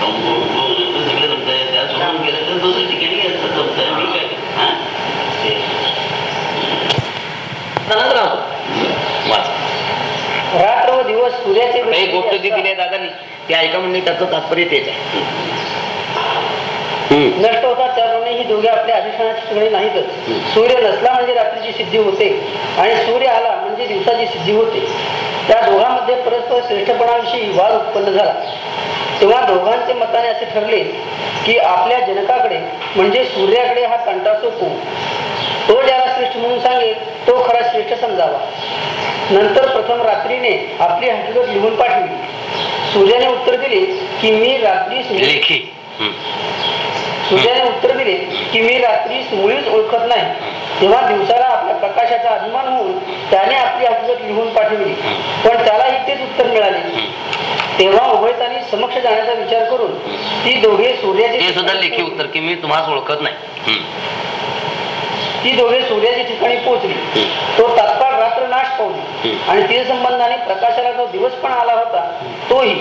कंपाऊंड सगळे तुमचं आहे त्या सोडून गेलं तर दुसऱ्या ठिकाणी असतं तुमचं आहे मी काय हां ते चालत राहतो वाच रात्र व दिवस सूर्याचे काही गोष्ट जी दिली आहे दादानी? ते ऐका म्हणजे त्याचं तात्पर्य तेच आहे. नष्ट होतात त्याप्रमाणे ही दोघे आपल्या अधिष्ठानाच्या ठिकाणी नाहीतच सूर्य नसला म्हणजे रात्रीची सिद्धी होते आणि सूर्य आला म्हणजे दिवसाची सिद्धी होते. त्या दोघांमध्ये परस्पर श्रेष्ठपणाविषयी वाद उत्पन्न झाला. तेव्हा दोघांचे मताने असे ठरले की आपल्या जनकाकडे म्हणजे सूर्याकडे हा कंटा सोपू. तो ज्याला श्रेष्ठ म्हणून सांगेल तो खरा श्रेष्ठ समजावा. नंतर प्रथम रात्रीने आपली हकीकत लिहून पाठवली. सूर्याने उत्तर दिले की मी रात्री लेखी. सूर्याने उत्तर दिले की मी रात्री मुळीच ओळखत नाही. तेव्हा दिवसाला आपल्या प्रकाशाचा अभिमान होऊन त्याने आपली हकीकत लिहून पाठवली. पण त्यालाही तेच उत्तर मिळाले. तेव्हा उभयतांनी समक्ष जाण्याचा विचार करून ती दोघे सूर्याचे सुद्धा लेखी उत्तर की मी तुम्हाला ओळखत नाही. ती दोघे सूर्याच्या ठिकाणी पोहोचली. तो तात्काळ रात्र नाश पावली. आणि तिच्या संबंधाने प्रकाशाला जो दिवस पण आला होता तोही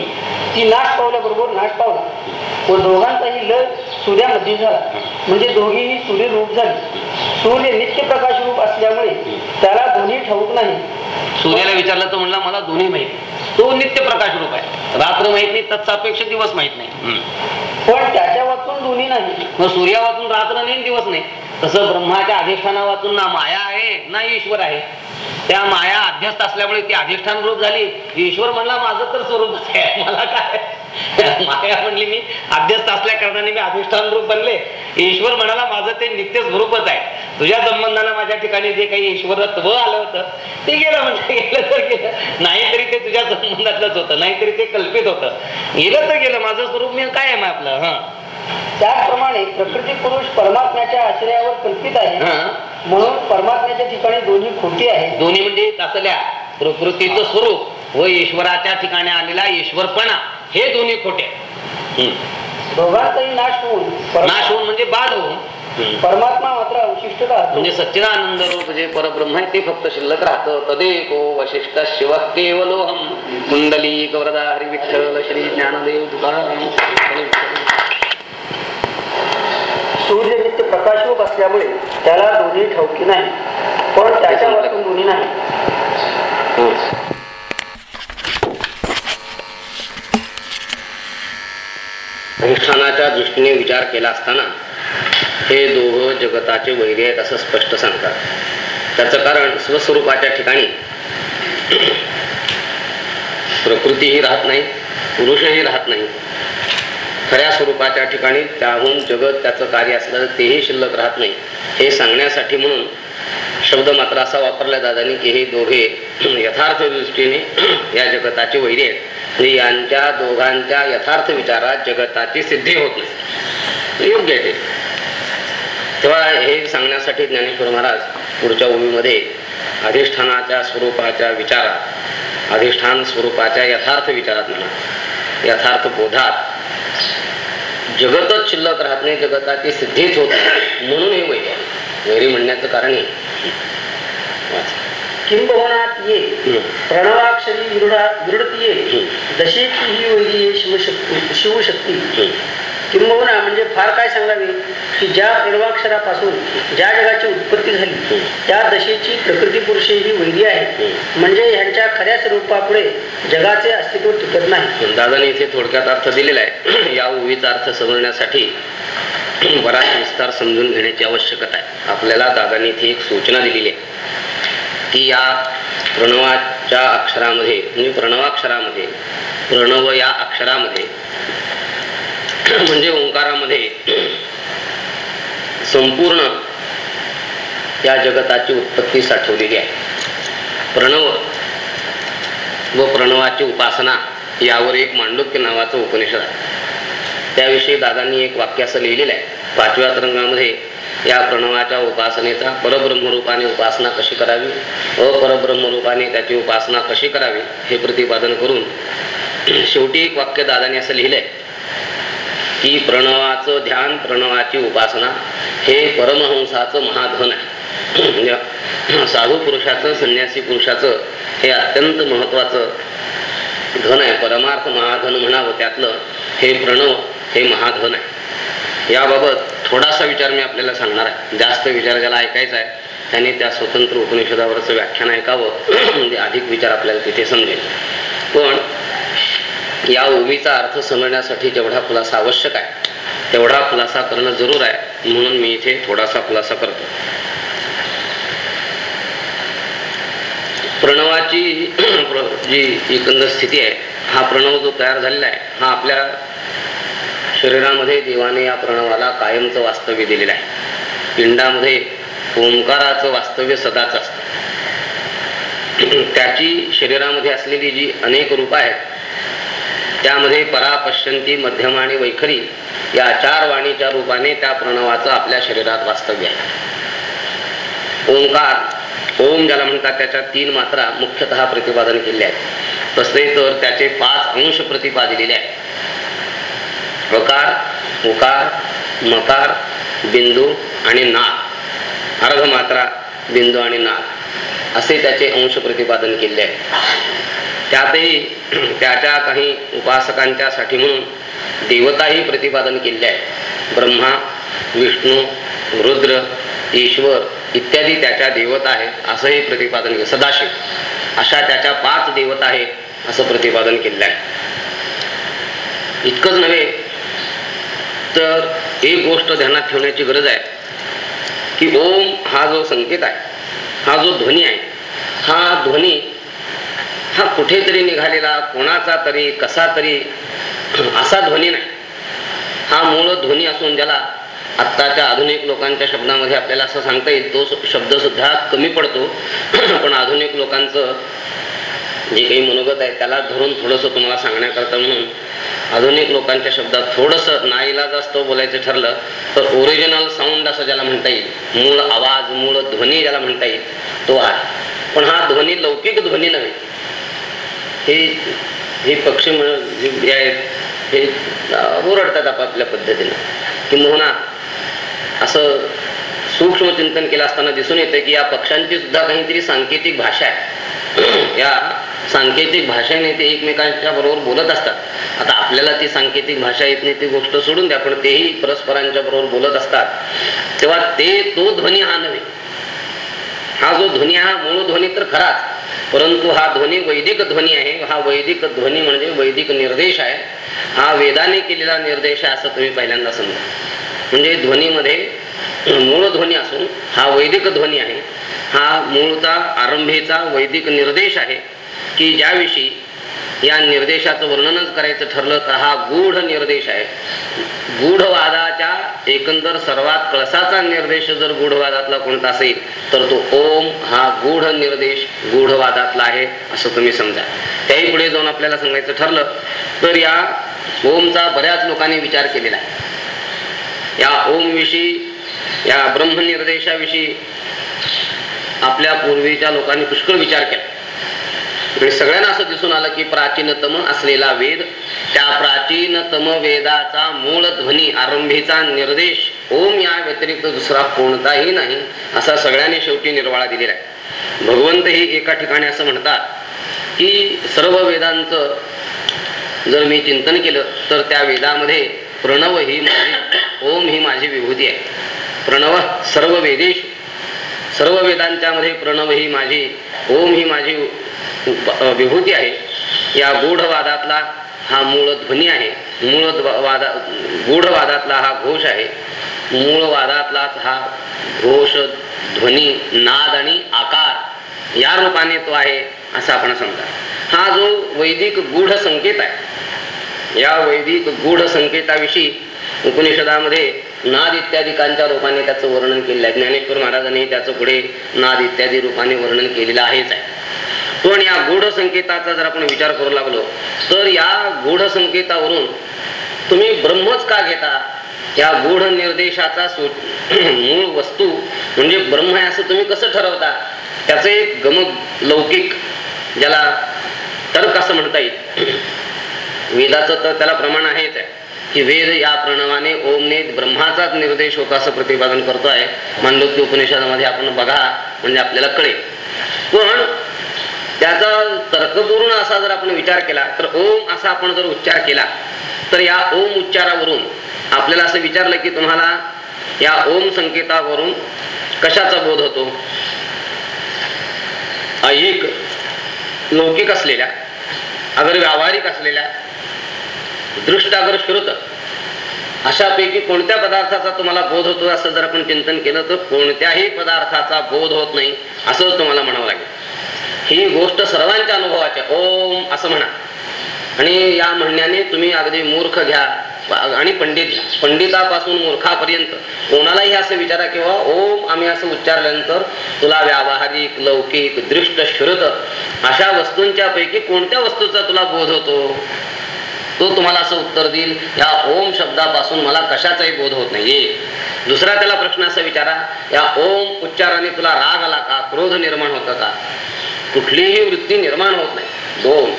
ती नाश पावल्याबरोबर नाश पावला. व दोघांचाही लय सूर्यामध्ये झाला. म्हणजे दोघीही सूर्य रूप झाली. सूर्य नित्य प्रकाश रूप असल्यामुळे त्याला दोन्ही ठाऊक नाही. सूर्याला विचारलं तर म्हणला मला दोन्ही माहीत तो नित्य प्रकाश रूप आहे. रात्र माहीत नाही तत्सापेक्ष दिवस माहीत नाही. पण वाचून दोन्ही नाही. मग सूर्या वाचून रात्र नाही दिवस नाही. तसं ब्रह्माच्या अधिष्ठाना वाचून ना माया आहे ना ईश्वर आहे. त्या माया अध्यस्त असल्यामुळे ती अधिष्ठान रूप झाली. ईश्वर म्हणला माझं तर स्वरूप आहे. मला काय? माया म्हणली मी अध्यस्त असल्या कारणाने मी अधिष्ठान रूप बनले. ईश्वर म्हणाला माझं ते नित्य स्वरूपच आहे. तुझ्या संबंधानं माझ्या ठिकाणी जे काही ईश्वरत्व आलं होतं ते गेलं म्हणजे गेलं तर गेलं. नाहीतरी ते तुझ्या संबंधातलंच होतं. नाहीतरी ते कल्पित होतं. गेलं तर गेलं. माझं स्वरूप मी काय आहे मग आपलं? हा. त्याचप्रमाणे प्रकृती पुरुष परमात्म्याच्या आश्रयावर कल्पित आहे. म्हणून परमात्म्याच्या ठिकाणी दोन्ही खोटी आहे दोन्ही म्हणजे कसल्या प्रकृतीचं स्वरूप व ईश्वराच्या ठिकाणी आलेला ईश्वरपणा हे दोन्ही खोटे. दोघांचाही नाश होऊन नाश होऊन म्हणजे बाद होऊन. परमात्मा मात्र अवशिष्ट राहतो म्हणजे सच्चिदानंद रूप जे परब्रह्म आहे ते फक्त शिल्लक राहतं. तदेको वशिष्ठ शिव केवलोहम कुंडली गौरदा हरी विठ्ठल श्री ज्ञानदेव तुकाराम। सूर्य नित्य प्रकाशरूप असल्यामुळे त्याला दोन्ही ठाऊकी नाही पण त्याच्या वाचून दोन्ही नाही. अनुष्ठानाच्या दृष्टीने विचार केला असताना हे दोघं जगताचे वैरी आहेत असं स्पष्ट सांगतात. त्याचं कारण स्वस्वरूपाच्या ठिकाणी प्रकृतीही राहत नाही पुरुषही राहत नाही. खऱ्या स्वरूपाच्या ठिकाणी त्याहून जगत त्याचं कार्य असलं तेही शिल्लक राहत नाही. हे सांगण्यासाठी म्हणून शब्द मात्र असा वापरला दादानी की हे दोघे यथार्थ दृष्टीने या जगताचे वैरी आहेत. म्हणजे यांच्या दोघांच्या यथार्थ विचारात जगताची सिद्धी होत नाही. योग्य आहे ते. तेव्हा हे सांगण्यासाठी ज्ञानेश्वर महाराज पुढच्या ओळीमध्ये अधिष्ठानाच्या स्वरूपाच्या विचारात अधिष्ठान स्वरूपाच्या यथार्थ विचारात म्हणा यथार्थ बोधात जगतच शिल्लक राहत नाही जगताची सिद्धीच होत म्हणून हे वैरी आहे वैरी म्हणण्याचं कारण हे वाचा. किंबहुनात ये. प्रणवाक्षरी विरुडा विरुडती ये. दशेची ही वैरी शिवशक्ती शिवशक्ती. किंबहुना म्हणजे फार काय सांगावे की ज्या निर्वाक्षरापासून ज्या जगाची उत्पत्ती झाली त्या दशेची प्रकृती पुरुषे ही वैरी आहे. म्हणजे ह्यांच्या खऱ्या स्वरूपापुढे जगाचे अस्तित्व टिकत नाही. दादाने इथे थोडक्यात अर्थ दिलेला आहे. या ओवीचा अर्थ समजण्यासाठी बराच विस्तार समजून घेण्याची आवश्यकता आहे. आपल्याला दादाने इथे एक सूचना दिलेली आहे. की या प्रणवाच्या अक्षरामध्ये म्हणजे प्रणवाक्षरामध्ये प्रणव या अक्षरामध्ये म्हणजे ओंकारामध्ये संपूर्ण या जगताची उत्पत्ती साठवलेली आहे. प्रणव व प्रणवाची उपासना यावर एक मांडुक्य नावाचं उपनिषद आहे. त्याविषयी दादांनी एक वाक्य असं लिहिलेलं आहे. पाचव्या तरंगामध्ये या प्रणवाच्या उपासनेचा परब्रह्मरूपाने उपासना कशी करावी? अपरब्रह्मरूपाने त्याची उपासना कशी करावी? हे प्रतिपादन करून शेवटी एक वाक्य दादाने असं लिहिलंय. की प्रणवाचं ध्यान प्रणवाची उपासना हे परमहंसाचं महाधन आहे. म्हणजे साधू पुरुषाचं संन्यासी पुरुषाचं हे अत्यंत महत्वाचं धन आहे. परमार्थ महाधन म्हणावं त्यातलं हे प्रणव हे महाधन आहे. याबाबत थोडासा विचार मी आपल्याला सांगणार आहे. जास्त विचार ज्याला ऐकायचा आहे त्याने त्या स्वतंत्र उपनिषदावरचं व्याख्यान ऐकावं. म्हणजे अधिक विचार आपल्याला तिथे समजेल. पण या ओवीचा अर्थ समजण्यासाठी जेवढा खुलासा आवश्यक आहे तेवढा खुलासा करणं जरूर आहे. म्हणून मी इथे थोडासा खुलासा करतो. प्रणवाची जी एकंदर स्थिती आहे हा प्रणव जो तयार झालेला आहे हा आपल्या शरीरामध्ये देवाने या प्रणवाला कायमचं वास्तव्य दिलेलं आहे. पिंडामध्ये ओंकाराचं वास्तव्य सदाच असतं. त्याची शरीरामध्ये असलेली जी अनेक रूप आहेत त्यामध्ये परा पश्यंती मध्यम आणि वैखरी या चार वाणीच्या रूपाने त्या प्रणवाचं आपल्या शरीरात वास्तव्य आहे. ओंकार ओम ज्याला म्हणतात त्याच्या तीन मात्रा मुख्यतः प्रतिपादन केले आहेत. तसे तर त्याचे पाच अंश प्रतिपादिलेले आहेत. वकार उकार मकार बिंदू आणि नाक अर्धमात्रा बिंदू आणि नाक असे त्याचे अंश प्रतिपादन केले आहे त्यातही त्याच्या काही उपासकांच्यासाठी म्हणून देवताही प्रतिपादन केले आहे ब्रह्मा विष्णू रुद्र ईश्वर इत्यादी त्याच्या देवता आहेत असंही प्रतिपादन केलं. सदाशिव अशा त्याच्या पाच देवता आहेत असं प्रतिपादन केलेलं आहे. इतकंच नव्हे तर एक गोष्ट ध्यानात ठेवण्याची गरज आहे की ओम हा जो संकेत आहे हा जो ध्वनी आहे हा ध्वनी हा कुठेतरी निघालेला कोणाचा तरी कसा तरी असा ध्वनी नाही. हा मूळ ध्वनी असून ज्याला आत्ताच्या आधुनिक लोकांच्या शब्दामध्ये आपल्याला असं सांगता येईल तो शब्द सुद्धा कमी पडतो. पण आधुनिक लोकांचं जे काही मनोगत आहे त्याला धरून थोडंसं तुम्हाला सांगण्याकरता म्हणून आधुनिक लोकांच्या शब्दात थोडंसं नाईलाज असतो बोलायचं ठरलं तर ओरिजिनल साऊंड असं ज्याला म्हणता येईल मूळ आवाज मूळ ध्वनी ज्याला म्हणता येईल तो आहे. पण हा ध्वनी लौकिक ध्वनी नव्हे. हे हे पक्षी म्हणून जे आहेत हे ओरडतात आपापल्या पद्धतीनं. किंबहुना असं सूक्ष्म चिंतन केलं असताना दिसून येतं की या पक्ष्यांची सुद्धा काहीतरी सांकेतिक भाषा आहे. या सांकेतिक भाषेने ते एकमेकांच्या बरोबर बोलत असतात. आता आपल्याला ती सांकेतिक भाषा येत नाही ती गोष्ट सोडून द्या पण तेही परस्परांच्या बरोबर बोलत असतात. तेव्हा ते तो ध्वनी हा नव्हे. हा जो ध्वनी हा मूळ ध्वनी तर खराच. परंतु हा ध्वनी वैदिक ध्वनी आहे. हा वैदिक ध्वनी म्हणजे वैदिक निर्देश आहे. हा वेदाने केलेला निर्देश आहे असं तुम्ही पहिल्यांदा समजा. म्हणजे ध्वनीमध्ये मूळ ध्वनी असून हा वैदिक ध्वनी आहे. हा मूळचा आरंभीचा वैदिक निर्देश आहे की ज्याविषयी या निर्देशाचं वर्णनच करायचं ठरलं तर हा गूढ निर्देश आहे. गूढवादाच्या एकंदर सर्वात कळसाचा निर्देश जर गूढवादातला कोणता असेल तर तो ओम हा गूढ निर्देश गूढवादातला आहे असं तुम्ही समजा. त्याही पुढे जाऊन आपल्याला सांगायचं ठरलं तर या ओमचा बऱ्याच लोकांनी विचार केलेला आहे. या ओम विषयी या ब्रह्मनिर्देशाविषयी आपल्या पूर्वीच्या लोकांनी पुष्कळ विचार केला. आणि सगळ्यांना असं दिसून आलं की प्राचीनतम असलेला वेद त्या प्राचीनतम वेदाचा मूळ ध्वनी आरंभीचा निर्देश ओम या व्यतिरिक्त दुसरा कोणताही नाही असा सगळ्यांनी शेवटी निर्वाळा दिलेला आहे. भगवंत ही एका ठिकाणी असं म्हणतात की सर्व वेदांचं जर मी चिंतन केलं तर त्या वेदामध्ये प्रणव ही माझी ओम ही माझी विभूती आहे. प्रणव सर्व वेदेश सर्व वेदांच्या मध्ये प्रणव ही माझी ओम ही माझी विभूती आहे. या गूढवादातला हा मूळ ध्वनी आहे. मूळ ध्व- वादा गूढवादातला हा घोष आहे. मूळ वादातलाच हा घोष ध्वनी नाद आणि आकार या रूपाने तो आहे असं आपण समजा. हा जो वैदिक गूढ संकेत आहे या वैदिक गूढ संकेताविषयी उपनिषदामध्ये नाद इत्यादिकांच्या रूपाने त्याचं वर्णन केलेलं आहे. ज्ञानेश्वर महाराजांनी त्याचं पुढे नाद इत्यादी रूपाने वर्णन केलेलं आहेच आहे. पण या गूढ संकेताचा जर आपण विचार करू लागलो तर या गूढ संकेतावरून तुम्ही ब्रह्मच का घेता? या गूढ निर्देशाचा मूळ वस्तू म्हणजे ब्रह्म आहे असं तुम्ही कसं ठरवता? त्याचं एक गमक लौकिक ज्याला तर्क असं म्हणता येईल. वेदाचं तर त्याला प्रमाण आहेच आहे की वेद या प्रणवाने ओमने ब्रह्माचाच निर्देश होता असं प्रतिपादन करतो आहे की उपनिषदामध्ये आपण बघा म्हणजे आपल्याला कळेल. पण त्याचा तर्कपूर्ण असा जर आपण विचार केला तर ओम असा आपण जर उच्चार केला तर या ओम उच्चारावरून आपल्याला असं विचारलं की तुम्हाला या ओम संकेतावरून कशाचा बोध होतो? ऐहिक लौकिक असलेल्या अगर व्यावहारिक असलेल्या दृष्ट अगर श्रुत अशापैकी कोणत्या पदार्थाचा तुम्हाला बोध होतो असं जर आपण चिंतन केलं तर कोणत्याही पदार्थाचा बोध होत नाही असंच तुम्हाला म्हणावं लागेल. ही गोष्ट सर्वांच्या अनुभवाची आहे. ओम असं म्हणा. आणि या म्हणण्याने तुम्ही अगदी मूर्ख घ्या आणि पंडित घ्या. पंडितापासून मूर्खापर्यंत कोणालाही असं विचारा किंवा ओम आम्ही असं उच्चारल्यानंतर तुला व्यावहारिक लौकिक दृष्ट श्रुत अशा वस्तूंच्या पैकी कोणत्या वस्तूचा तुला बोध होतो? तो तुम्हाला असं उत्तर देईल या ओम शब्दापासून मला कशाचाही बोध होत नाही दुसरा त्याला प्रश्न असा विचारा या ओम उच्चाराने तुला राग आला का? क्रोध निर्माण होतं का? कुठलीही वृत्ती निर्माण होत नाही. दोन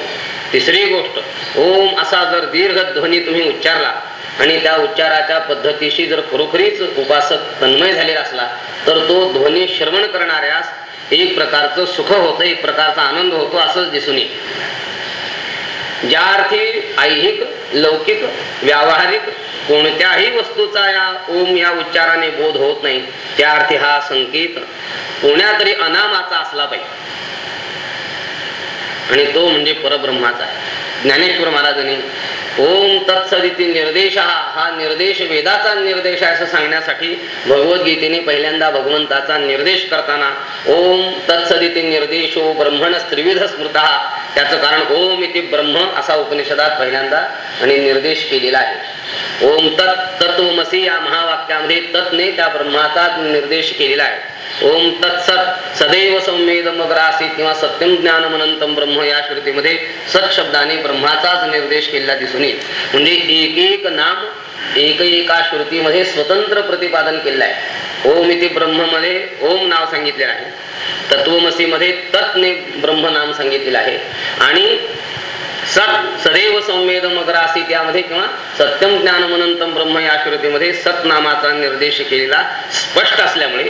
तिसरी गोष्ट ओम असा जर दीर्घ ध्वनी तुम्ही उच्चारला आणि त्या उच्चाराच्या पद्धतीशी जर खरोखरीच उपासक तन्मय झालेला असला तर तो ध्वनी श्रवण करणाऱ्यास एक प्रकारचं सुख होतं एक प्रकारचा आनंद होतो असंच दिसून येईल. ज्या अर्थी ऐहिक लौकिक व्यावहारिक कोणत्याही वस्तूचा या ओम या उच्चाराने बोध होत नाही त्या अर्थी हा संकेत कोण्यातरी अनामाचा असला पाहिजे. आणि तो म्हणजे परब्रह्माचा आहे. ज्ञानेश्वर महाराजांनी ओम तत्सदिती निर्देश हा निर्देश वेदाचा निर्देश आहे असं सांगण्यासाठी भगवद्गीतेने पहिल्यांदा भगवंताचा निर्देश करताना ओम तत्सदिती निर्देशो ब्रह्मण त्रिविध स्मृत त्याचं कारण ओम इति ब्रह्म असा उपनिषदात पहिल्यांदा आणि निर्देश केलेला आहे. ओम तत् तत्वमसी या महावाक्यामध्ये तत्ने त्या ब्रह्माचा निर्देश केलेला आहे. ओम तत्सत सदैव संवेदमग्रासी किंवा सत्यम ज्ञानमनंतम ब्रह्म या श्रुतीमध्ये सत शब्दाने ब्रह्माचाच निर्देश केलेला दिसून येईल. म्हणजे एक एक नाम एक एका श्रुतीमध्ये स्वतंत्र प्रतिपादन केलेलं आहे ओम इति ब्रह्ममध्ये ओम नाव सांगितलेलं आहे. तत्वमसीमध्ये तत्ने ब्रह्म नाम सांगितलेलं आहे. आणि सत सदैव संवेद मगरासी त्यामध्ये किंवा सत्यम ज्ञानमनंतम ब्रह्म या श्रुतीमध्ये सत नामाचा निर्देश केलेला स्पष्ट असल्यामुळे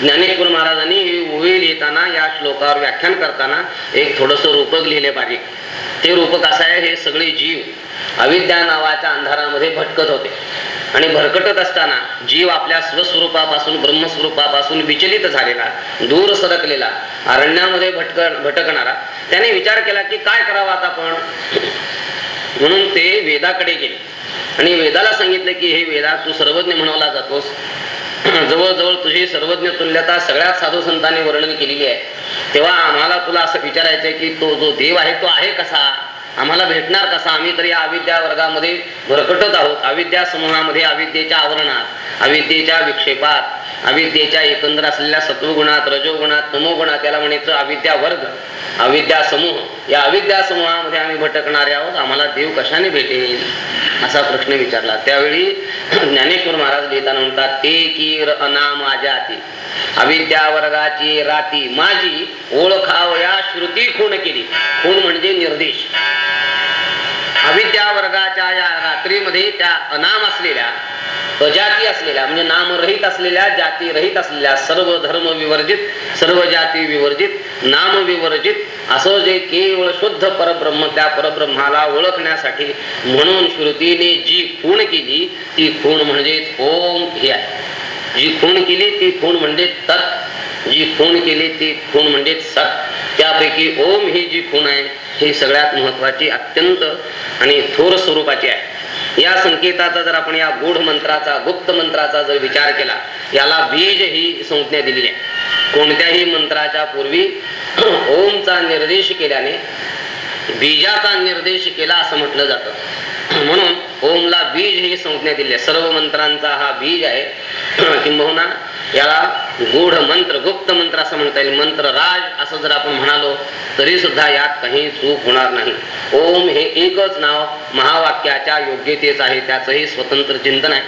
ज्ञानेश्वर महाराजांनी हे ओवी लिहिताना या श्लोकावर व्याख्यान करताना एक थोडस रूपक लिहिले पाहिजे. ते रूपक असं आहे हे सगळे जीव अविद्या नावाच्या अंधारामध्ये भटकत होते. आणि भरकटत असताना जीव आपल्या स्वस्वरूपापासून ब्रह्मस्वरूपापासून विचलित झालेला दूर सरकलेला अरण्यामध्ये भटक भटकणारा. त्याने विचार केला की काय करावं आता आपण? म्हणून ते वेदाकडे गेले. आणि वेदाला सांगितलं की हे वेदा तू सर्वज्ञ म्हणवला जातोस. जवळजवळ तुझी सर्वज्ञ तुल्यता सगळ्या साधू संतांनी वर्णन केलेली आहे. तेव्हा आम्हाला तुला असं विचारायचंय की तो जो देव आहे तो आहे कसा? आम्हाला भेटणार कसा? आम्ही तर या अविद्या वर्गामध्ये भरकटत आहोत. अविद्या समूहामध्ये अविद्येच्या आवरणात अविद्येच्या विक्षेपात. अविद्येच्या एकंदर असलेल्या सत्वगुणात रजोगुणात तमोगुणात त्याला म्हणायचं अविद्या वर्ग अविद्या समूह. या अविद्या समूहामध्ये आम्ही भटकणारे आहोत आम्हाला देव कशाने भेटेल? असा प्रश्न विचारला. त्यावेळी ज्ञानेश्वर महाराज लिहिताना म्हणतात ते कीर अना माझ्या अविद्या वर्गाची राती माझी ओळखावया श्रुती खूण केली. खूण म्हणजे निर्देश. अविद्या वर्गाच्या या रात्रीमध्ये त्या अनाम असलेल्या अजाती असलेल्या म्हणजे नामरहित असलेल्या जाती रहित असलेल्या सर्व धर्म विवर्जित सर्व जाती विवर्जित नाम विवर्जित असं जे केवळ शुद्ध परब्रह्म त्या परब्रह्माला ओळखण्यासाठी म्हणून श्रुतीने जी खूण केली ती खूण म्हणजे ओम ही आहे. जी खूण केली ती खूण म्हणजे तत्. जी खूण केली ती खूण म्हणजे सत. त्यापैकी ओम ही जी खूण आहे ही सगळ्यात महत्वाची अत्यंत आणि थोर स्वरूपाची आहे. या संकेताचा जर आपण या गूढ मंत्राचा गुप्त मंत्राचा जर विचार केला याला बीज ही संज्ञा दिलेली आहे. कोणत्याही मंत्राच्या पूर्वी ओमचा निर्देश केल्याने बीजाचा निर्देश केला असं म्हटलं जातं. म्हणून ओमला बीज ही संज्ञा दिली आहे. सर्व मंत्रांचा हा बीज आहे. किंबहुना याला गूढ मंत्र गुप्त मंत्र असं म्हणता येईल. मंत्र राज असं जर आपण म्हणालो तरी सुद्धा यात काही चूक होणार नाही. ओम हे एकच नाव महावाक्याच्या योग्यतेच आहे. त्याचंही स्वतंत्र चिंतन आहे.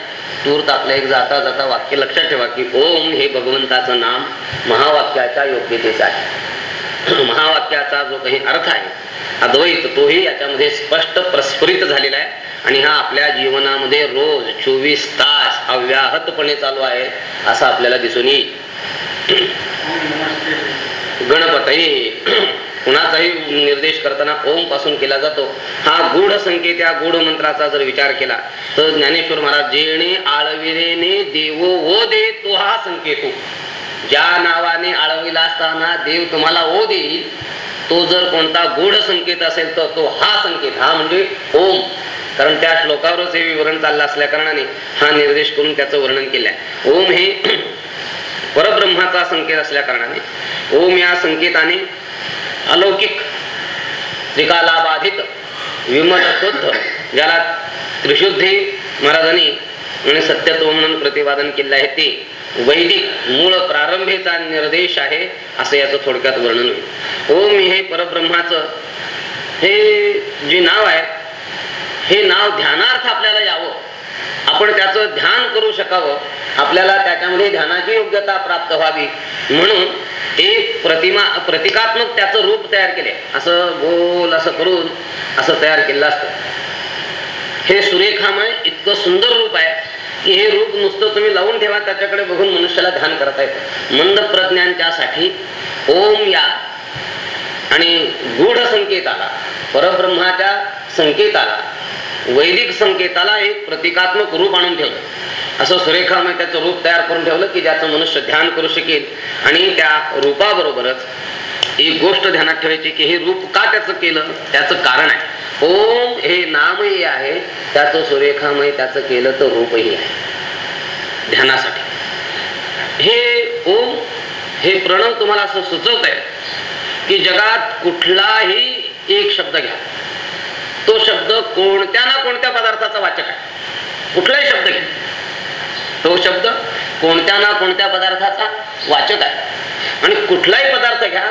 तूर्त आपलं एक जाता जाता वाक्य लक्षात ठेवा की ओम हे भगवंताचं नाम महावाक्याच्या योग्यतेच आहे. महावाक्याचा जो काही अर्थ आहे अद्वैत तोही याच्यामध्ये स्पष्ट प्रस्फुरित झालेला आहे. आणि हा आपल्या जीवनामध्ये रोज चोवीस तास अव्याहतपणे चालू आहे असं आपल्याला दिसून येईल. गणपती कुणाचाही निर्देश करताना ओमपासून केला जातो. हा गूढ संकेत या गूढ मंत्राचा जर विचार केला तर ज्ञानेश्वर महाराज जेणे आळविरेने देवो ओ दे तो हा संकेतो. ज्या नावाने आळविला असताना देव तुम्हाला ओ देईल तो जर कोणता गूढ संकेत असेल तर तो हा संकेत हा म्हणजे ओम. कारण त्या श्लोकावरच हे विवरण चाललं असल्या कारणाने हा निर्देश करून त्याचं वर्णन केलं आहे ओम हे परब्रह्माचा संकेत असल्या कारणाने. ओम या संकेताने अलौकिक त्रिकालाबाधित विमत शुद्ध ज्याला त्रिशुद्धी महाराजांनी आणि सत्यत्व म्हणून प्रतिपादन केलं आहे ते वैदिक मूळ प्रारंभीचा निर्देश आहे असं याचं थोडक्यात वर्णन होईल. ओम हे परब्रह्माचं हे जे नाव आहे हे नाव ध्यानार्थ आपल्याला यावं. आपण त्याचं ध्यान करू शकावं. आपल्याला त्याच्यामध्ये ध्यानाची योग्यता प्राप्त व्हावी. म्हणून एक प्रतिमा प्रतिकात्मक त्याचं रूप तयार केले. असं गोल असं करून असं तयार केलेलं असतं. हे सुरेखामय इतकं सुंदर रूप आहे की हे रूप नुसतं तुम्ही लावून ठेवा त्याच्याकडे बघून मनुष्याला ध्यान करता येतं. मंद प्रज्ञांच्यासाठी ओम या आणि गूढ संकेताला परब्रह्माच्या संकेताला वैदिक संकेताला एक प्रतिकात्मक रूप आणून ठेवलं. असं सुरेखामय त्याचं रूप तयार करून ठेवलं की ज्याचं मनुष्य ध्यान करू शकेल आणि त्या रूपाबरोबरच एक गोष्ट ध्यानात ठेवायची की हे रूप का त्याचं केलं? त्याचं कारण आहे. ओम हे नामही आहे त्याचं सुरेखामय त्याचं केलं तर रूपही आहे. ध्यानासाठी. हे ओम हे प्रणव तुम्हाला असं सुचवत आहे की जगात कुठलाही एक शब्द घ्या. तो शब्द कोणत्या ना कोणत्या पदार्थाचा वाचक आहे? कुठलाही शब्द घे. तो शब्द कोणत्या ना कोणत्या पदार्थाचा वाचक आहे. आणि कुठलाही पदार्थ घ्या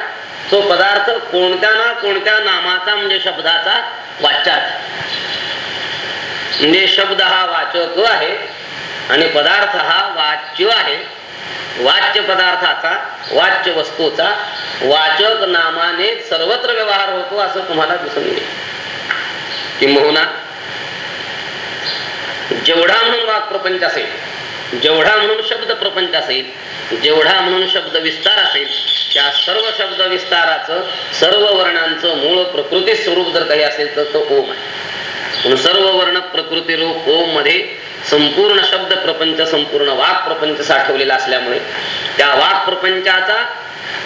तो पदार्थ कोणत्या ना कोणत्या नामाचा म्हणजे शब्दाचा वाचक म्हणजे शब्द हा वाचक आहे आणि पदार्थ हा वाच्य आहे. वाच्य पदार्थाचा वाच्य वस्तूचा वाचक नामाने सर्वत्र व्यवहार होतो असं तुम्हाला दिसून येईल. किंबहुना जेवढा म्हणून वाक प्रपंच असेल जेवढा म्हणून शब्द प्रपंच असेल जेवढा म्हणून शब्द विस्तार असेल त्या सर्व शब्द विस्ताराचं सर्व वर्णांचं मूळ प्रकृती स्वरूप जर काही असेल तर तो ओम आहे. म्हणून सर्व वर्ण प्रकृती रूप ओममध्ये संपूर्ण शब्द प्रपंच संपूर्ण वाक प्रपंच साठवलेला असल्यामुळे त्या वाक प्रपंचाचा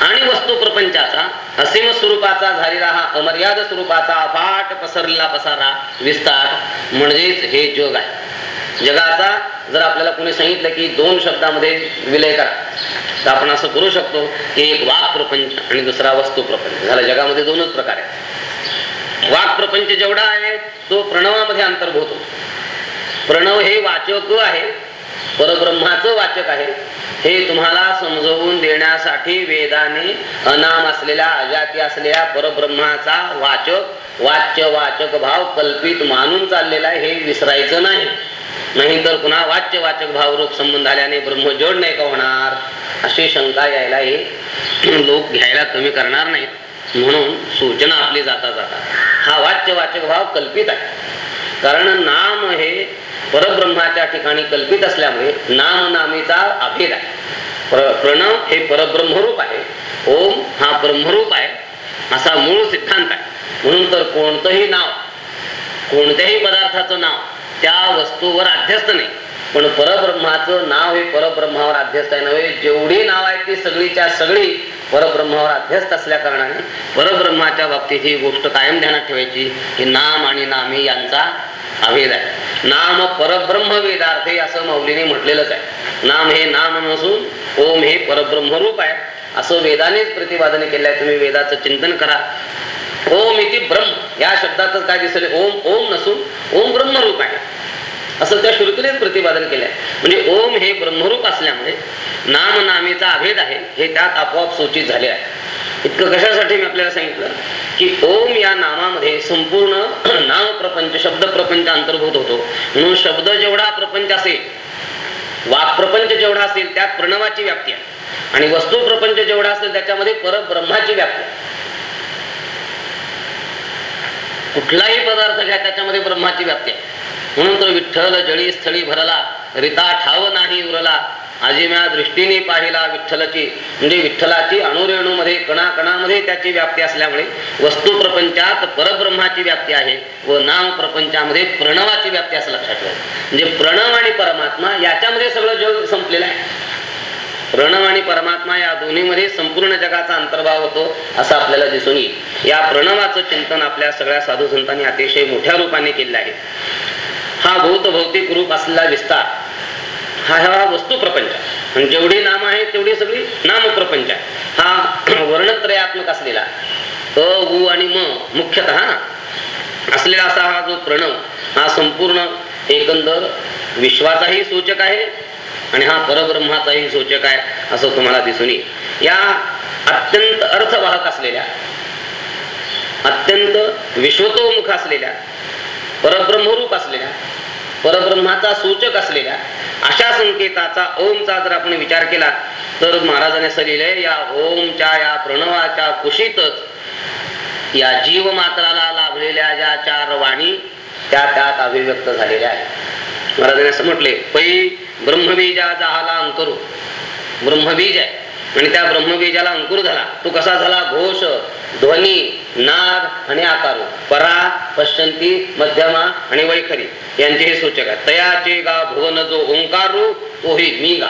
आणि वस्तू प्रपंचाचा असीम स्वरूपाचा झालेला हा अमर्याद स्वरूपाचा अफाट पसरलेला पसारा विस्तार म्हणजेच हे जग आहे. जगाचा जर आपल्याला कोणी सांगितलं की दोन शब्दामध्ये विलय करा तर आपण असं करू शकतो की एक वाक प्रपंच आणि दुसरा वस्तू प्रपंच. झाला जगामध्ये दोनच प्रकार आहेत. वाक प्रपंच जेवढा आहे तो प्रणवामध्ये अंतर्भूत प्रणव हे वाचक आहे परब्रह्माचं वाचक आहे. हे तुम्हाला समजवून देण्यासाठी वेदाने अनाम असलेल्या अजाती असलेल्या परब्रह्माचा वाचक वाच्य वाचक भाव कल्पित मानून चाललेला हे विसरायचं नाही. नाहीतर पुन्हा वाच्य वाचक भाव रूप संबंध आल्याने ब्रह्मजोड नाही का होणार? अशी शंका यायला हे लोक घ्यायला कमी करणार नाहीत. म्हणून सूचना आपली जाता जाता. हा वाच्य वाचक भाव कल्पित आहे. कारण नाम हे परब्रह्माच्या ठिकाणी कल्पित असल्यामुळे नाम नामेचा अभेद आहे. प्र- प्रणव हे परब्रह्मरूप आहे. ओम हा ब्रह्मरूप आहे. असा मूळ सिद्धांत आहे. म्हणून तर कोणतंही नाव कोणत्याही पदार्थाचं नाव त्या वस्तूवर अध्यस्त नाही. पण परब्रह्माचं नाव हे परब्रह्मावर अध्यस्त आहे नव्हे. जेवढी नाव आहेत ती सगळीच्या सगळी परब्रह्मावर अध्यस्त असल्या कारणाने परब्रह्माच्या बाबतीत ही गोष्ट कायम ध्यानात ठेवायची की नाम आणि नामी यांचा अभेद आहे. नाम परब्रह्म वेदार्थे असं मौलीने म्हटलेलंच आहे. नाम हे नाम नसून ओम हे परब्रह्मरूप आहे. असं वेदानेच प्रतिपादन केलं आहे. तुम्ही वेदाचं चिंतन करा. ओम इति ब्रह्म. या शब्दातच काय दिसले? ओम ओम नसून ओम ब्रह्मरूप आहे. असं त्या श्रुतीनेच प्रतिपादन केलंय. म्हणजे ओम हे ब्रह्मरूप असल्यामुळे नाम नामेचा अभेद आहे हे त्यात आपोआप सूचित झाले आहे. इतकं कशासाठी मी आपल्याला सांगितलं? की ओम या नामामध्ये संपूर्ण नाम प्रपंच शब्द प्रपंच अंतर्भूत होतो. म्हणून शब्द जेवढा प्रपंच असेल वाक प्रपंच जेवढा असेल त्यात प्रणवाची व्याप्ती आहे. आणि वस्तू प्रपंच जेवढा असेल त्याच्यामध्ये परब्रह्माची व्याप्ती कुठलाही पदार्थ घ्या त्याच्यामध्ये ब्रह्माची व्याप्ती आहे. म्हणून तर विठ्ठल जळी स्थळी भरला रिता ठाव नाही उरला. आजीम्या दृष्टीने पाहिला विठ्ठलाची. म्हणजे विठ्ठलाची अणुरेणूमध्ये कणाकणामध्ये त्याची व्याप्ती असल्यामुळे वस्तू प्रपंचात परब्रह्माची व्याप्ती आहे व नाम प्रपंचामध्ये प्रणवाची व्याप्ती असं लक्षात ठेवा. म्हणजे प्रणव आणि परमात्मा याच्यामध्ये सगळं जग संपलेलं आहे. प्रणव आणि परमात्मा या दोन्हीमध्ये संपूर्ण जगाचा अंतर्भाव होतो असं आपल्याला दिसून येईल. या प्रणवाचं चिंतन आपल्या सगळ्या साधू संतांनी अतिशय मोठ्या रूपाने केलेलं आहे. हा भौत भौतिक रूप असलेला विस्तार. हा हा वस्तू प्रपंच. आणि जेवढी नाम आहे तेवढी सगळी नाम प्रपंच आहे. हा वर्णत्रयात्मक असलेला. अ उ आणि म मुख्यतः असलेला असा हा जो प्रणव हा संपूर्ण एकंदर विश्वाचाही सूचक आहे आणि हा परब्रह्माचाही सूचक आहे असं तुम्हाला दिसून येईल. या अत्यंत अर्थवाहक असलेल्या अत्यंत विश्वतोमुख असलेल्या परब्रह्मरूप असलेल्या परब्रह्माचा सूचक असलेल्या अशा संकेताचा ओमचा जर आपण विचार केला तर महाराजाने सलिले या ओमच्या या प्रणवाच्या कुशीतच या जीव मात्राला लाभलेल्या ज्या चार वाणी त्या त्यात अभिव्यक्त झालेल्या आहेत. महाराजाने असं म्हटले पै ब्रह्मबीजा जहाला अंतरू. ब्रह्मबीज आहे. आणि त्या ब्रह्मबीजाला अंकुर झाला. तो कसा झाला? घोष ध्वनी नाद आणि आकारू. परा पश्चंती मध्यमा आणि वैखरी. यांचे हे सूचक आहे तयाचे गा भुवन जो ओंकारू तोही मी गा.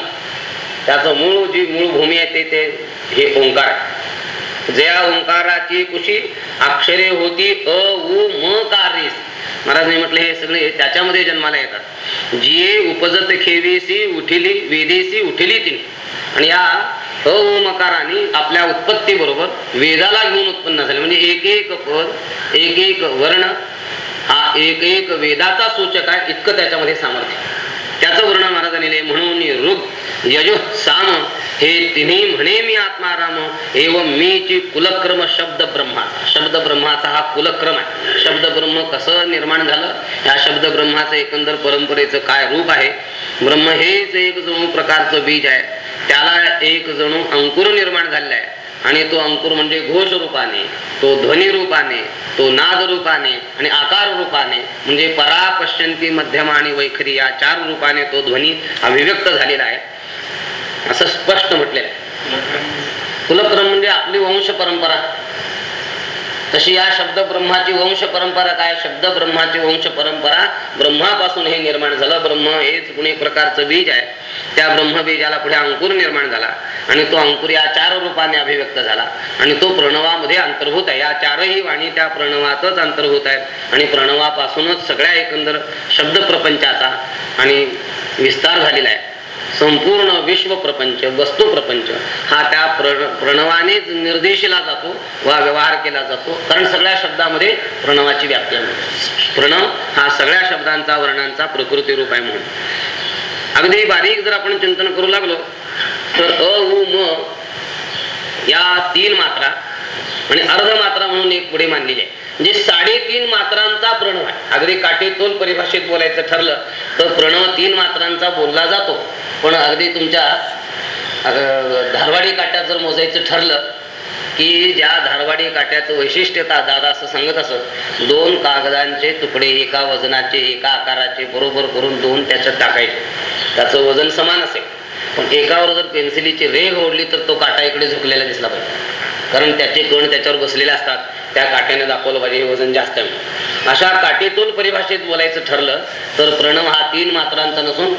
त्याचं मूळ जी मूळ भूमी आहे ते ते हे ओंकार आहे. जया ओंकाराची कुशी अक्षरे होती अ उ म कारिस महाराजांनी म्हटलं हे सगळे त्याच्यामध्ये जन्माला येतात. जी उपजत खेवीसी उठिली वेदेसी उठिली तिने आणि या अमकाराने आपल्या उत्पत्ती बरोबर वेदाला घेऊन उत्पन्न झाले. म्हणजे एक एक पद एक एक वर्ण हा एक एक वेदाचा सूचक आहे इतकं त्याच्यामध्ये सामर्थ्य. त्याचं वर्णन महाराजांनी म्हणून ऋग यजु साम हे तिन्ही म्हणे मी आत्माराम. एवं मीची कुलक्रम शब्द ब्रह्माचा शब्द ब्रह्माचा हा कुलक्रम आहे. शब्द ब्रह्म कसं निर्माण झालं? या शब्द ब्रह्माचं एकंदर परंपरेचं काय रूप आहे? ब्रह्म हेच एक जणू प्रकारचं बीज आहे. त्याला एक जणू अंकुर निर्माण झालेला आहे. आणि तो अंकुर म्हणजे घोष रूपाने तो ध्वनी रूपाने तो नाद रूपाने आणि आकार रूपाने म्हणजे परा पश्चंती मध्यमा आणि वैखरी या चार रूपाने तो ध्वनी अभिव्यक्त झालेला आहे. असं स्पष्ट म्हटले कुलक्रम म्हणजे आपली वंश परंपरा. तशी या शब्द ब्रह्माची वंश परंपरा काय? शब्द ब्रह्माची वंश परंपरा ब्रह्मापासून हे निर्माण झालं. ब्रह्म हेच कुणी प्रकारचं बीज आहे. त्या ब्रह्मबीजाला पुढे अंकुर निर्माण झाला आणि तो अंकुर या चार रूपाने अभिव्यक्त झाला. आणि तो प्रणवामध्ये अंतर्भूत आहे. या चारही वाणी त्या प्रणवातच अंतर्भूत आहेत. आणि प्रणवापासूनच सगळ्या एकंदर शब्द प्रपंचाचा आणि विस्तार झालेला आहे. संपूर्ण विश्व प्रपंच वस्तू प्रपंच हा त्या प्रण प्रणवानेच निर्देशिला जातो वा व्यवहार केला जातो. कारण सगळ्या शब्दामध्ये प्रणवाची व्याप्ती आहे. प्रणव हा सगळ्या शब्दांचा वर्णांचा प्रकृती रूप आहे म्हणून. अगदी बारीक जर आपण चिंतन करू लागलो तर अ उ म या तीन मात्रा आणि अर्ध मात्रा म्हणून एक पुढे मानलेली आहे म्हणजे साडेतीन मात्रांचा प्रणव आहे. अगदी काटेतोल परिभाषेत बोलायचं ठरलं तर प्रणव तीन मात्रांचा बोलला जातो. पण अगदी तुमच्या धारवाडी काट्यात जर मोजायचं ठरलं की ज्या धारवाडी काट्याचं वैशिष्ट्यता दादा असं सांगत असत दोन कागदांचे तुकडे एका वजनाचे एका आकाराचे बरोबर करून दोन त्याच्यात टाकायचे. त्याचं वजन समान असेल. पण एकावर जर पेन्सिलीची रेघ ओढली तर तो काटा इकडे झुकलेला दिसला पाहिजे. कारण त्याचे कण त्याच्यावर बसलेले असतात. त्या काठ्याने दाखवलं पाहिजे हे वजन जास्त आहे. अशा काठीतून परिभाषेत बोलायचं ठरलं तर प्रणव हा तीन मात्रांचा नसून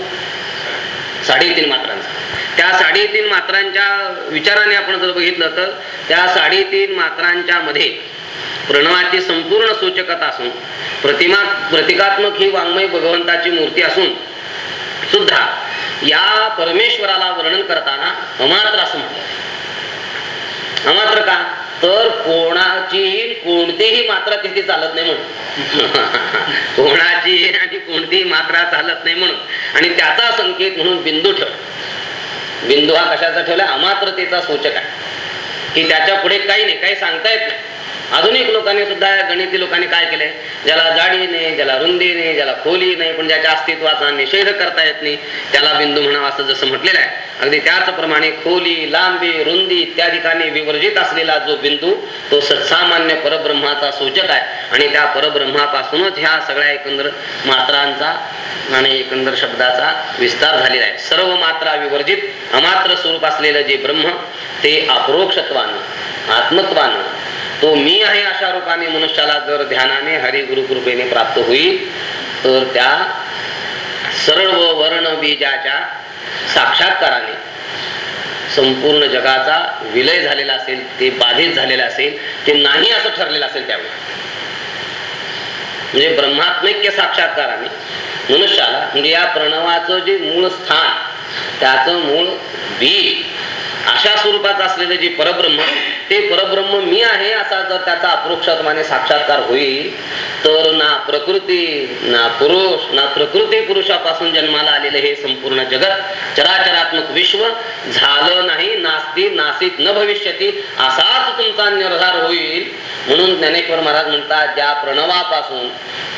साडेतीन मात्रांचा. त्या साडेतीन मात्रांच्या विचाराने आपण जर बघितलं तर त्या साडेतीन मात्रांच्या मध्ये प्रणवाची संपूर्ण सूचकता असून प्रतिमा प्रतिकात्मक ही वाङ्मय भगवंताची मूर्ती असून सुद्धा या परमेश्वराला वर्णन करताना अमात्र असं म्हटलं मात्र का? तर कोणाचीही कोणतीही मात्रा तिथे चालत नाही म्हणून. कोणाची आणि कोणतीही मात्रा चालत नाही म्हणून. आणि त्याचा संकेत म्हणून बिंदू ठेव. बिंदू हा कशाचा ठेवला अमात्रतेचा सूचक आहे. की त्याच्या पुढे काही नाही काही सांगता येत नाही. आधुनिक लोकांनी सुद्धा गणिती लोकांनी काय केलंय? ज्याला जाडी नाही ज्याला रुंदी नाही ज्याला खोली नाही पण ज्याच्या अस्तित्वाचा निषेध करता येत नाही त्याला बिंदू म्हणावा असं जसं म्हटलेलं आहे. अगदी त्याचप्रमाणे खोली लांबी रुंदी इत्यादिकांनी विवर्जित असलेला जो बिंदू तो सत्सामान्य परब्रह्माचा सूचक आहे. आणि त्या परब्रह्मापासूनच ह्या सगळ्या एकंदर मात्रांचा आणि एकंदर शब्दाचा विस्तार झालेला आहे. सर्व मात्रा विवर्जित अमात्र स्वरूप असलेलं जे ब्रह्म ते अप्रोक्षत्वानं आत्मत्वानं तो मी आहे अशा रूपाने मनुष्याला जर ध्यानाने हरि गुरु कृपेने प्राप्त होईल तर त्या सर्व वर्ण बीजाच्या साक्षात्काराने संपूर्ण जगाचा विलय झालेला असेल ते बाधित झालेला असेल ते नाही असं ठरलेलं असेल त्यावेळी. म्हणजे ब्रह्मात्मैक्य साक्षात्काराने मनुष्याला म्हणजे या प्रणवाचं जे मूळ स्थान त्याचं मूळ बी अशा स्वरूपाचं असलेलं जे परब्रह्म ते परब्रह्म मी आहे असा जर त्याचा अप्रोक्षात्माने साक्षात्कार होईल तर ना प्रकृती ना पुरुष ना प्रकृती पुरुषापासून जन्माला आलेलं हे संपूर्ण जगत चराचरात्मक विश्व झालं नाही नास्ती नासित न भविष्यती असाच तुमचा निर्धार होईल. म्हणून ज्ञानेश्वर महाराज म्हणतात ज्या प्रणवापासून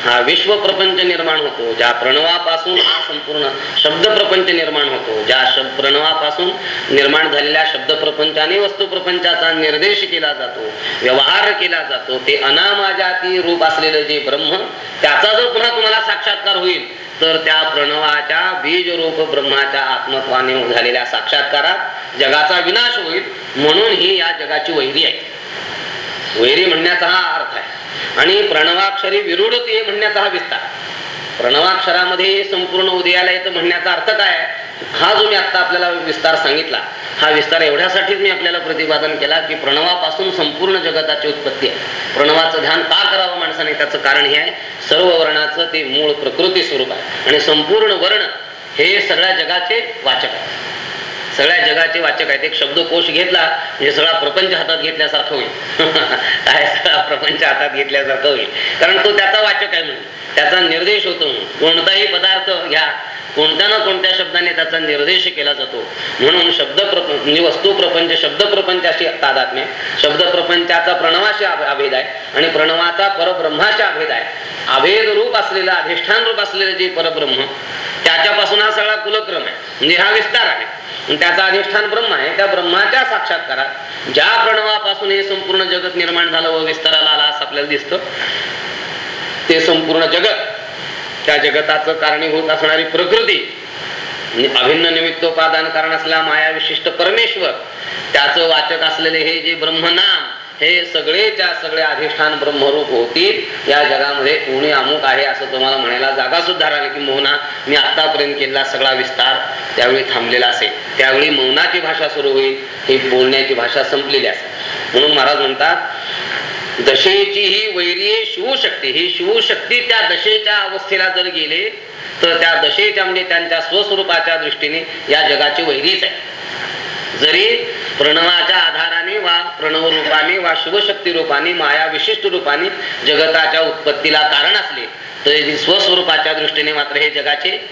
हा विश्व प्रपंच निर्माण होतो ज्या प्रणवापासून हा संपूर्ण शब्द प्रपंच निर्माण होतो ज्या शब्द प्रणवापासून निर्माण झालेल्या शब्द प्रपंचाने वस्तू प्रपंचाचा निर्देश केला जातो व्यवहार केला जातो ते अनामाजाती रूप असलेलं जे ब्रह्म त्याचा जर पुन्हा तुम्हाला साक्षात्कार होईल तर त्या प्रणवाच्या बीज रूप ब्रह्माच्या आत्मत्वाने झालेल्या साक्षात्कारात जगाचा विनाश होईल म्हणून ही या जगाची वैरी आहे. वैरी म्हणण्याचा हा अर्थ आहे. आणि प्रणवाक्षरी विरुढते म्हणण्याचा हा विस्तार. प्रणवाक्षरामध्ये संपूर्ण उदयाला येतं म्हणण्याचा अर्थ काय हा जो मी आता आपल्याला विस्तार सांगितला हा विस्तार एवढ्यासाठीच मी आपल्याला प्रतिपादन केला की प्रणवापासून संपूर्ण जगताची उत्पत्ती आहे. प्रणवाचं ध्यान का करावं माणसाने? त्याचं कारण हे आहे सर्व वर्णाचं ते मूळ प्रकृती स्वरूप आहे. आणि संपूर्ण वर्ण हे सगळ्या जगाचे वाचक आहे. सगळ्या जगाचे वाचक आहेत. एक शब्दकोश घेतला म्हणजे सगळा प्रपंच हातात घेतल्यासारखं होईल. काय सगळा प्रपंच हातात घेतल्यासारखं होईल? कारण तो त्याचा वाचक आहे म्हणून. त्याचा निर्देश होतो कोणताही पदार्थ घ्या. कोणत्या ना कोणत्या शब्दाने त्याचा निर्देश केला जातो. म्हणून शब्द प्रपंच म्हणजे वस्तू प्रपंच शब्द प्रपंचाशी तादात्म्य शब्द प्रपंचाचा प्रणवाशी अभेद आहे. आणि प्रणवाचा परब्रह्माशी अभेद आहे. अभेद रूप असलेलं अधिष्ठान रूप असलेलं जे परब्रह्म त्याच्यापासून हा सगळा कुलक्रम आहे. म्हणजे हा विस्तार आहे. त्याचा अधिष्ठान ब्रह्म आहे. त्या ब्रह्माच्या साक्षात्कारात ज्या प्रणवापासून हे संपूर्ण जगत निर्माण झालं व विस्ताराला आला असं आपल्याला दिसतं ते संपूर्ण जगत त्या जगताचं कारणीभूत असणारी प्रकृती अभिन्न निमित्तोपादान कारण असलेला माया विशिष्ट परमेश्वर त्याचं वाचक असलेले हे जे ब्रह्मनाम हे सगळेच्या सगळे अधिष्ठान ब्रह्मरूप होतील या जगामध्ये कोणी अमुक आहे असं तुम्हाला म्हणायला जागा सुद्धा राहिली की मोहना मी आतापर्यंत केलेला सगळा विस्तार त्यावेळी थांबलेला असेल. त्यावेळी मौनाची भाषा सुरू होईल ही बोलण्याची भाषा संपलेली असेल. म्हणून महाराज म्हणतात दशेची ही वैरीय शिवशक्ती ही शिवशक्ती त्या दशेच्या अवस्थेला जर गेले तर त्या दशेच्या म्हणजे त्यांच्या स्वस्वरूपाच्या दृष्टीने या जगाची वैरीच आहे. जरी प्रणवाच्या आधाराने वा प्रणव रूपाने वा शुभशक्ती रूपाने माया विशिष्ट रूपाने जगताच्या उत्पत्तीला कारण असले तरी स्वस्वरूपाच्या दृष्टीने मात्र हे जगाचे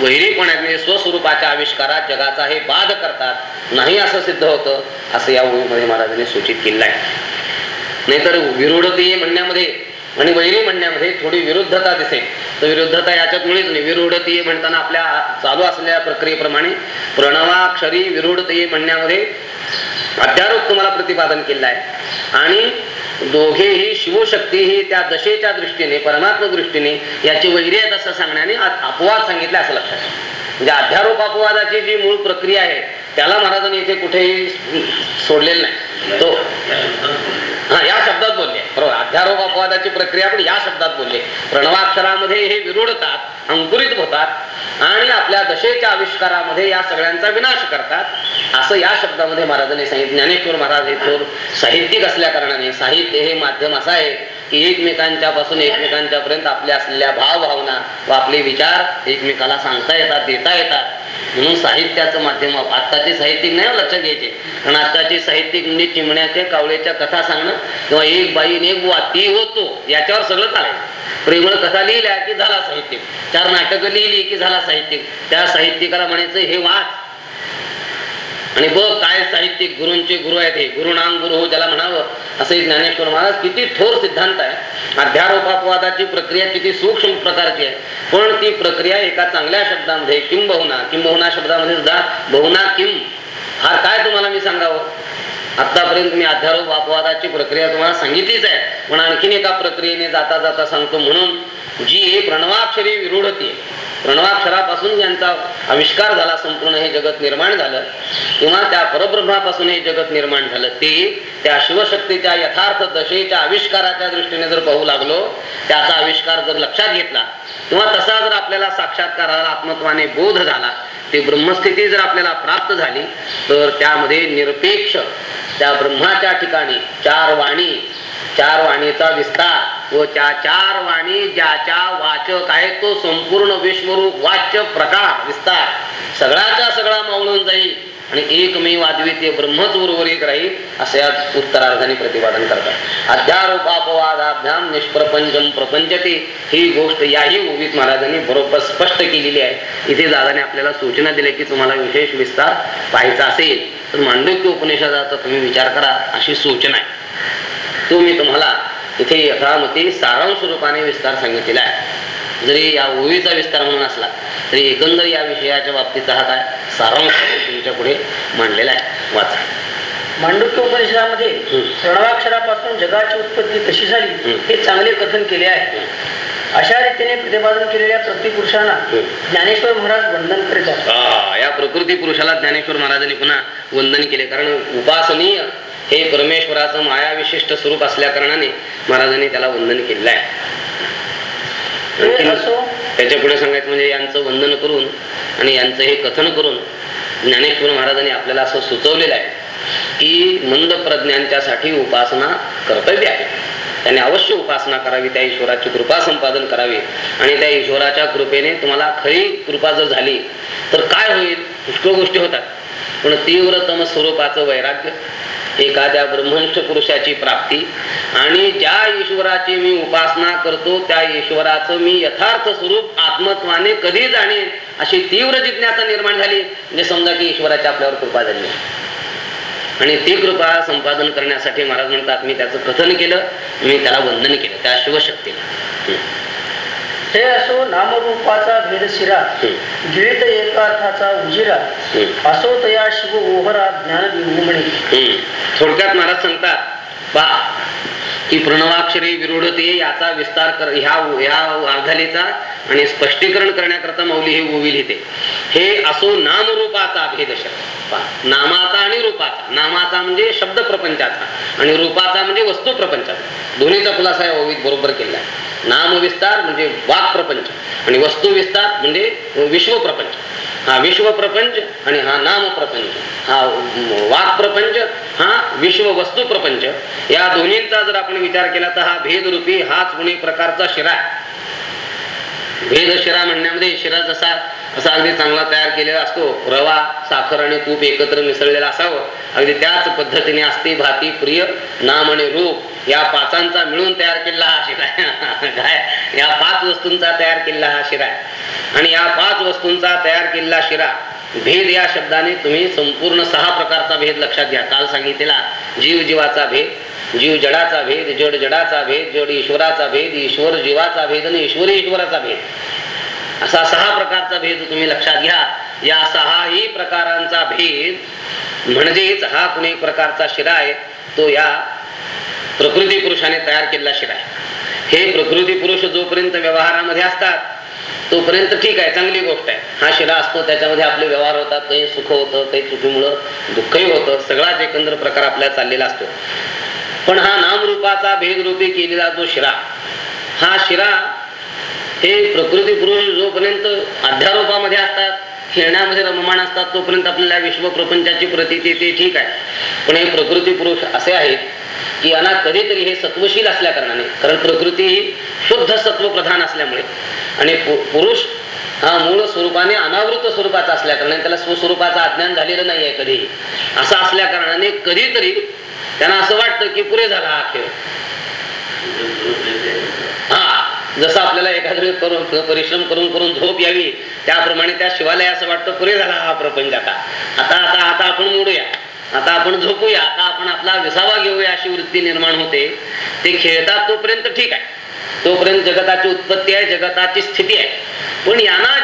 वैरीपणाने म्हणजे स्वस्वरूपाच्या आविष्कारात जगाचा हे बाद करतात. नाही असं सिद्ध होतं असं या ओळीमध्ये महाराजांनी सूचित केलं आहे. नाहीतर विरुढती म्हणण्यामध्ये आणि वैरी म्हणण्यामध्ये थोडी विरुद्धता दिसेल. तर विरुद्धता याच्यात मुळीच नाही. विरुढती म्हणताना आपल्या चालू असलेल्या प्रक्रियेप्रमाणे प्रणवाक्षरी विरुढती म्हणण्यामध्ये अध्यारोप तुम्हाला प्रतिपादन केलं आहे. आणि दोघेही शिवशक्ती ही त्या दशेच्या दृष्टीने परमात्म दृष्टीने याची वैरी आहेत असं सांगण्याने अपवाद सांगितले असं लक्षात म्हणजे अध्यारोप अपवादाची जी मूळ प्रक्रिया आहे त्याला महाराजांनी इथे कुठेही सोडलेलं नाही. तो हा या शब्दात बोलले. बरोबर. अध्यारोप अपवादाची प्रक्रिया पण या शब्दात बोलले. प्रणवाक्षरामध्ये हे विरुढतात अंकुरित होतात आणि आपल्या दशेच्या आविष्कारामध्ये या सगळ्यांचा विनाश करतात. असं या शब्दामध्ये महाराजांनी सांगितलं. ज्ञानेश्वर महाराज हे थोर साहित्यिक असल्या कारणाने साहित्य हे माध्यम असं आहे की एकमेकांच्या पासून एकमेकांच्या पर्यंत आपल्या असलेल्या भावभावना व आपले विचार एकमेकाला सांगता येतात देता येतात. म्हणून साहित्याचं माध्यम आत्ताचे साहित्यिक नाही हो, लक्षात घ्यायचे. कारण आत्ताचे साहित्यिक म्हणजे चिमण्याचे कावळेच्या कथा सांगणं किंवा एक बाई एक वाती होतो याच्यावर सगळं चालायचं. प्रेमळ कथा लिहिल्या की झाला साहित्यिक. चार नाटकं लिहिली की झाला साहित्यिक. त्या साहित्यिकाला म्हणायचं हे वाच. आणि बघ काय साहित्यिक गुरूंचे गुरु आहेत हे. गुरुनाम गुरु हो ज्याला म्हणावं असं ज्ञानेश्वर महाराज किती थोर सिद्धांत आहे. अध्यारोपापवादाची प्रक्रिया किती सूक्ष्म प्रकारची आहे. पण ती प्रक्रिया एका चांगल्या शब्दामध्ये किंबहुना किंबहुना शब्दामध्ये सुद्धा बहुना किम हा काय तुम्हाला मी सांगावं? आतापर्यंत मी अध्यारोप अपवादाची प्रक्रिया तुम्हाला सांगितलीच आहे. पण आणखीन एका प्रक्रियेने जाता जाता सांगतो म्हणून जी प्रणवाक्षरी विरुढती प्रणवाक्षरापासून ज्यांचा आविष्कार झाला संपूर्ण हे जगत निर्माण झालं किंवा त्या परब्रह्मापासून हे जगत निर्माण झालं ते त्या शिवशक्तीच्या यथार्थ दशेच्या आविष्काराच्या दृष्टीने जर पाहू लागलो त्याचा आविष्कार जर लक्षात घेतला किंवा तसा जर आपल्याला साक्षात्काराला आत्मत्वाने बोध झाला ती ब्रह्मस्थिती जर आपल्याला प्राप्त झाली तर त्यामध्ये निरपेक्ष त्या ब्रह्माच्या ठिकाणी चार वाणी चार वाणीचा विस्तार व त्या चार वाणी ज्याच्या वाचक आहे तो संपूर्ण विश्वरूप वाच्य प्रकार विस्तार सगळ्याचा सगळा मावळून जाईल. आणि एकमेव अद्वितीय ब्रह्मच उर्वरित राहील असे या उत्तरार्धाने प्रतिपादन करतात. अध्यारोपापवादाभ्याम निष्प्रपंचम प्रपंचते. ही गोष्ट याही ओवीत महाराजांनी बरोबर स्पष्ट केलेली आहे. इथे दादाने आपल्याला सूचना दिल्या की तुम्हाला विशेष विस्तार पाहायचा असेल तर मांडव्य उपनिषदाचा तुम्ही विचार करा अशी सूचना आहे. तो मी तुम्हाला इथे यथामती सारांश रूपाने विस्तार सांगितलेला आहे. जरी या ओळीचा विस्तार म्हणून असला तरी एकंदर या विषयाच्या बाबतीचा हा काय? सारांश तुमच्यापुढे मांडलेला आहे. वाचा. मांडुक्य उपनिषदामध्ये. प्रणवाक्षरापासून जगाची उत्पत्ती कशी झाली. हे चांगले कथन केले आहे. अशा रीतीने प्रतिपादन केलेल्या प्रतिपुरुषांना. ज्ञानेश्वर महाराज वंदन करीतात या प्रकृती पुरुषाला ज्ञानेश्वर महाराजांनी पुन्हा वंदन केले. कारण उपासनीय हे परमेश्वराचं माया विशिष्ट स्वरूप असल्या कारणाने महाराजांनी त्याला वंदन केलेलं आहे. त्याच्या पुढे सांगायचं म्हणजे यांचं वंदन करून आणि यांचं हे कथन करून ज्ञानेश्वर महाराजांनी आपल्याला असं सुचवलेलं आहे की मंद प्रज्ञांच्यासाठी उपासना कर्तव्य आहे. त्याने अवश्य उपासना करावी त्या ईश्वराची कृपा संपादन करावी आणि त्या ईश्वराच्या कृपेने तुम्हाला खरी कृपा जर झाली तर काय होईल? पुष्कळ गोष्टी होतात. पण तीव्रतम स्वरूपाचं वैराग्य एखाद्या ब्रह्मनिष्ठ पुरुषाची प्राप्ती आणि ज्या ईश्वराची मी उपासना करतो त्या ईश्वराचं मी यथार्थ स्वरूप आत्मत्वाने कधी जाणेन? अशी तीव्र जिज्ञासा निर्माण झाली म्हणजे समजा की ईश्वराची आपल्यावर कृपा झाली आणि ती कृपा संपादन करण्यासाठी महाराज म्हणतात मी त्याचं कथन केलं मी त्याला वंदन केलं त्या शिवशक्तीला. हे असो नामरूपाचा भेद शिरा हम्म. गिळित एकार्थाचा उजिरा. असो तया शिव ओहरा ज्ञान विभूमणे. थोडक्यात महाराज सांगतात पहा ही प्रणवाक्षरी विरोधते याचा विस्तार कर ह्या ह्या वाधालीचा आणि स्पष्टीकरण करण्याकरता मौली हे ओवी लिहिते. हे असो नामरूपाचा भेदश नामाचा आणि रूपाचा. नामाचा म्हणजे शब्द प्रपंचाचा आणि रूपाचा म्हणजे वस्तू प्रपंचाचा. दोन्हीचा खुलासा या ओवीत बरोबर केला आहे. नाम विस्तार म्हणजे वाक प्रपंच. आणि वस्तू विस्तार म्हणजे विश्व प्रपंच. हा विश्व प्रपंच आणि हा नाम प्रपंच. हा वाक प्रपंच हा विश्व वस्तू प्रपंच. या दोन्हींचा जर आपण विचार केला तर हा भेदरूपी हाच कोणी प्रकारचा शिरा आहे. भेद शिरा म्हणण्यामध्ये शिरा जसा असा अगदी चांगला तयार केलेला असतो. रवा साखर आणि तूप एकत्र मिसळलेला असावं. अगदी त्याच पद्धतीने असते भाती प्रिय नाम आणि रूप. या पाचांचा मिळून तयार केलेला हा शिराय. काय? या पाच वस्तूंचा तयार केलेला हा शिराय. आणि या पाच वस्तूंचा तयार केलेला शिरा भेद या शब्दाने तुम्ही संपूर्ण सहा प्रकारचा भेद लक्षात घ्या. काल सांगितलेला जीव जीवाचा भेद जीव जडाचा भेद जड जडाचा भेद जड ईश्वराचा भेद ईश्वर जीवाचा भेद आणि ईश्वरी ईश्वराचा भेद. असा सहा प्रकारचा भेद तुम्ही लक्षात घ्या. या सहाही प्रकारांचा भेद म्हणजेच हा कुणी प्रकारचा शिरा आहे तो या प्रकृती पुरुषाने तयार केलेला शिरा आहे. हे प्रकृती पुरुष जोपर्यंत व्यवहारामध्ये असतात तोपर्यंत ठीक आहे चांगली गोष्ट आहे. हा शिरा असतो त्याच्यामध्ये आपले व्यवहार होतात काही सुख होतं काही चुकीमुळं दुःखही होतं सगळाच एकंदर प्रकार आपल्याला चाललेला असतो. पण हा नामरूपाचा भेदरूपी केलेला जो शिरा हा शिरा हे प्रकृती पुरुष जोपर्यंत अध्यारोपामध्ये असतात खेळण्यामध्ये रममाण असतात तोपर्यंत आपल्याला विश्व प्रपंचाची प्रतीती ते ठीक आहे. पण हे प्रकृती पुरुष असे आहेत की यांना कधीतरी हे सत्वशील असल्या कारणाने कारण प्रकृती ही शुद्ध सत्व प्रधान असल्यामुळे आणि पु- पुरुष हा मूळ स्वरूपाने अनावृत स्वरूपाचा असल्या कारणाने त्याला स्वस्वरूपाचं अज्ञान झालेलं नाही आहे कधीही. असं असल्या कारणाने कधीतरी त्यांना असं वाटतं की पुरे झाला हा खेळ. जसं आपल्याला एखाद्या करून परिश्रम करून करून झोप यावी त्याप्रमाणे त्या शिवालय असं वाटतं पुरे झाला हा प्रपंच आता. आता आता आता आपण मोडूया आता आपण झोपूया. आता आपण आपला विसावा घेऊया अशी वृत्ती निर्माण होते. ते खेळतात तोपर्यंत ठीक आहे. तोपर्यंत जगताची उत्पत्ती आहे जगताची स्थिती आहे. पण यांना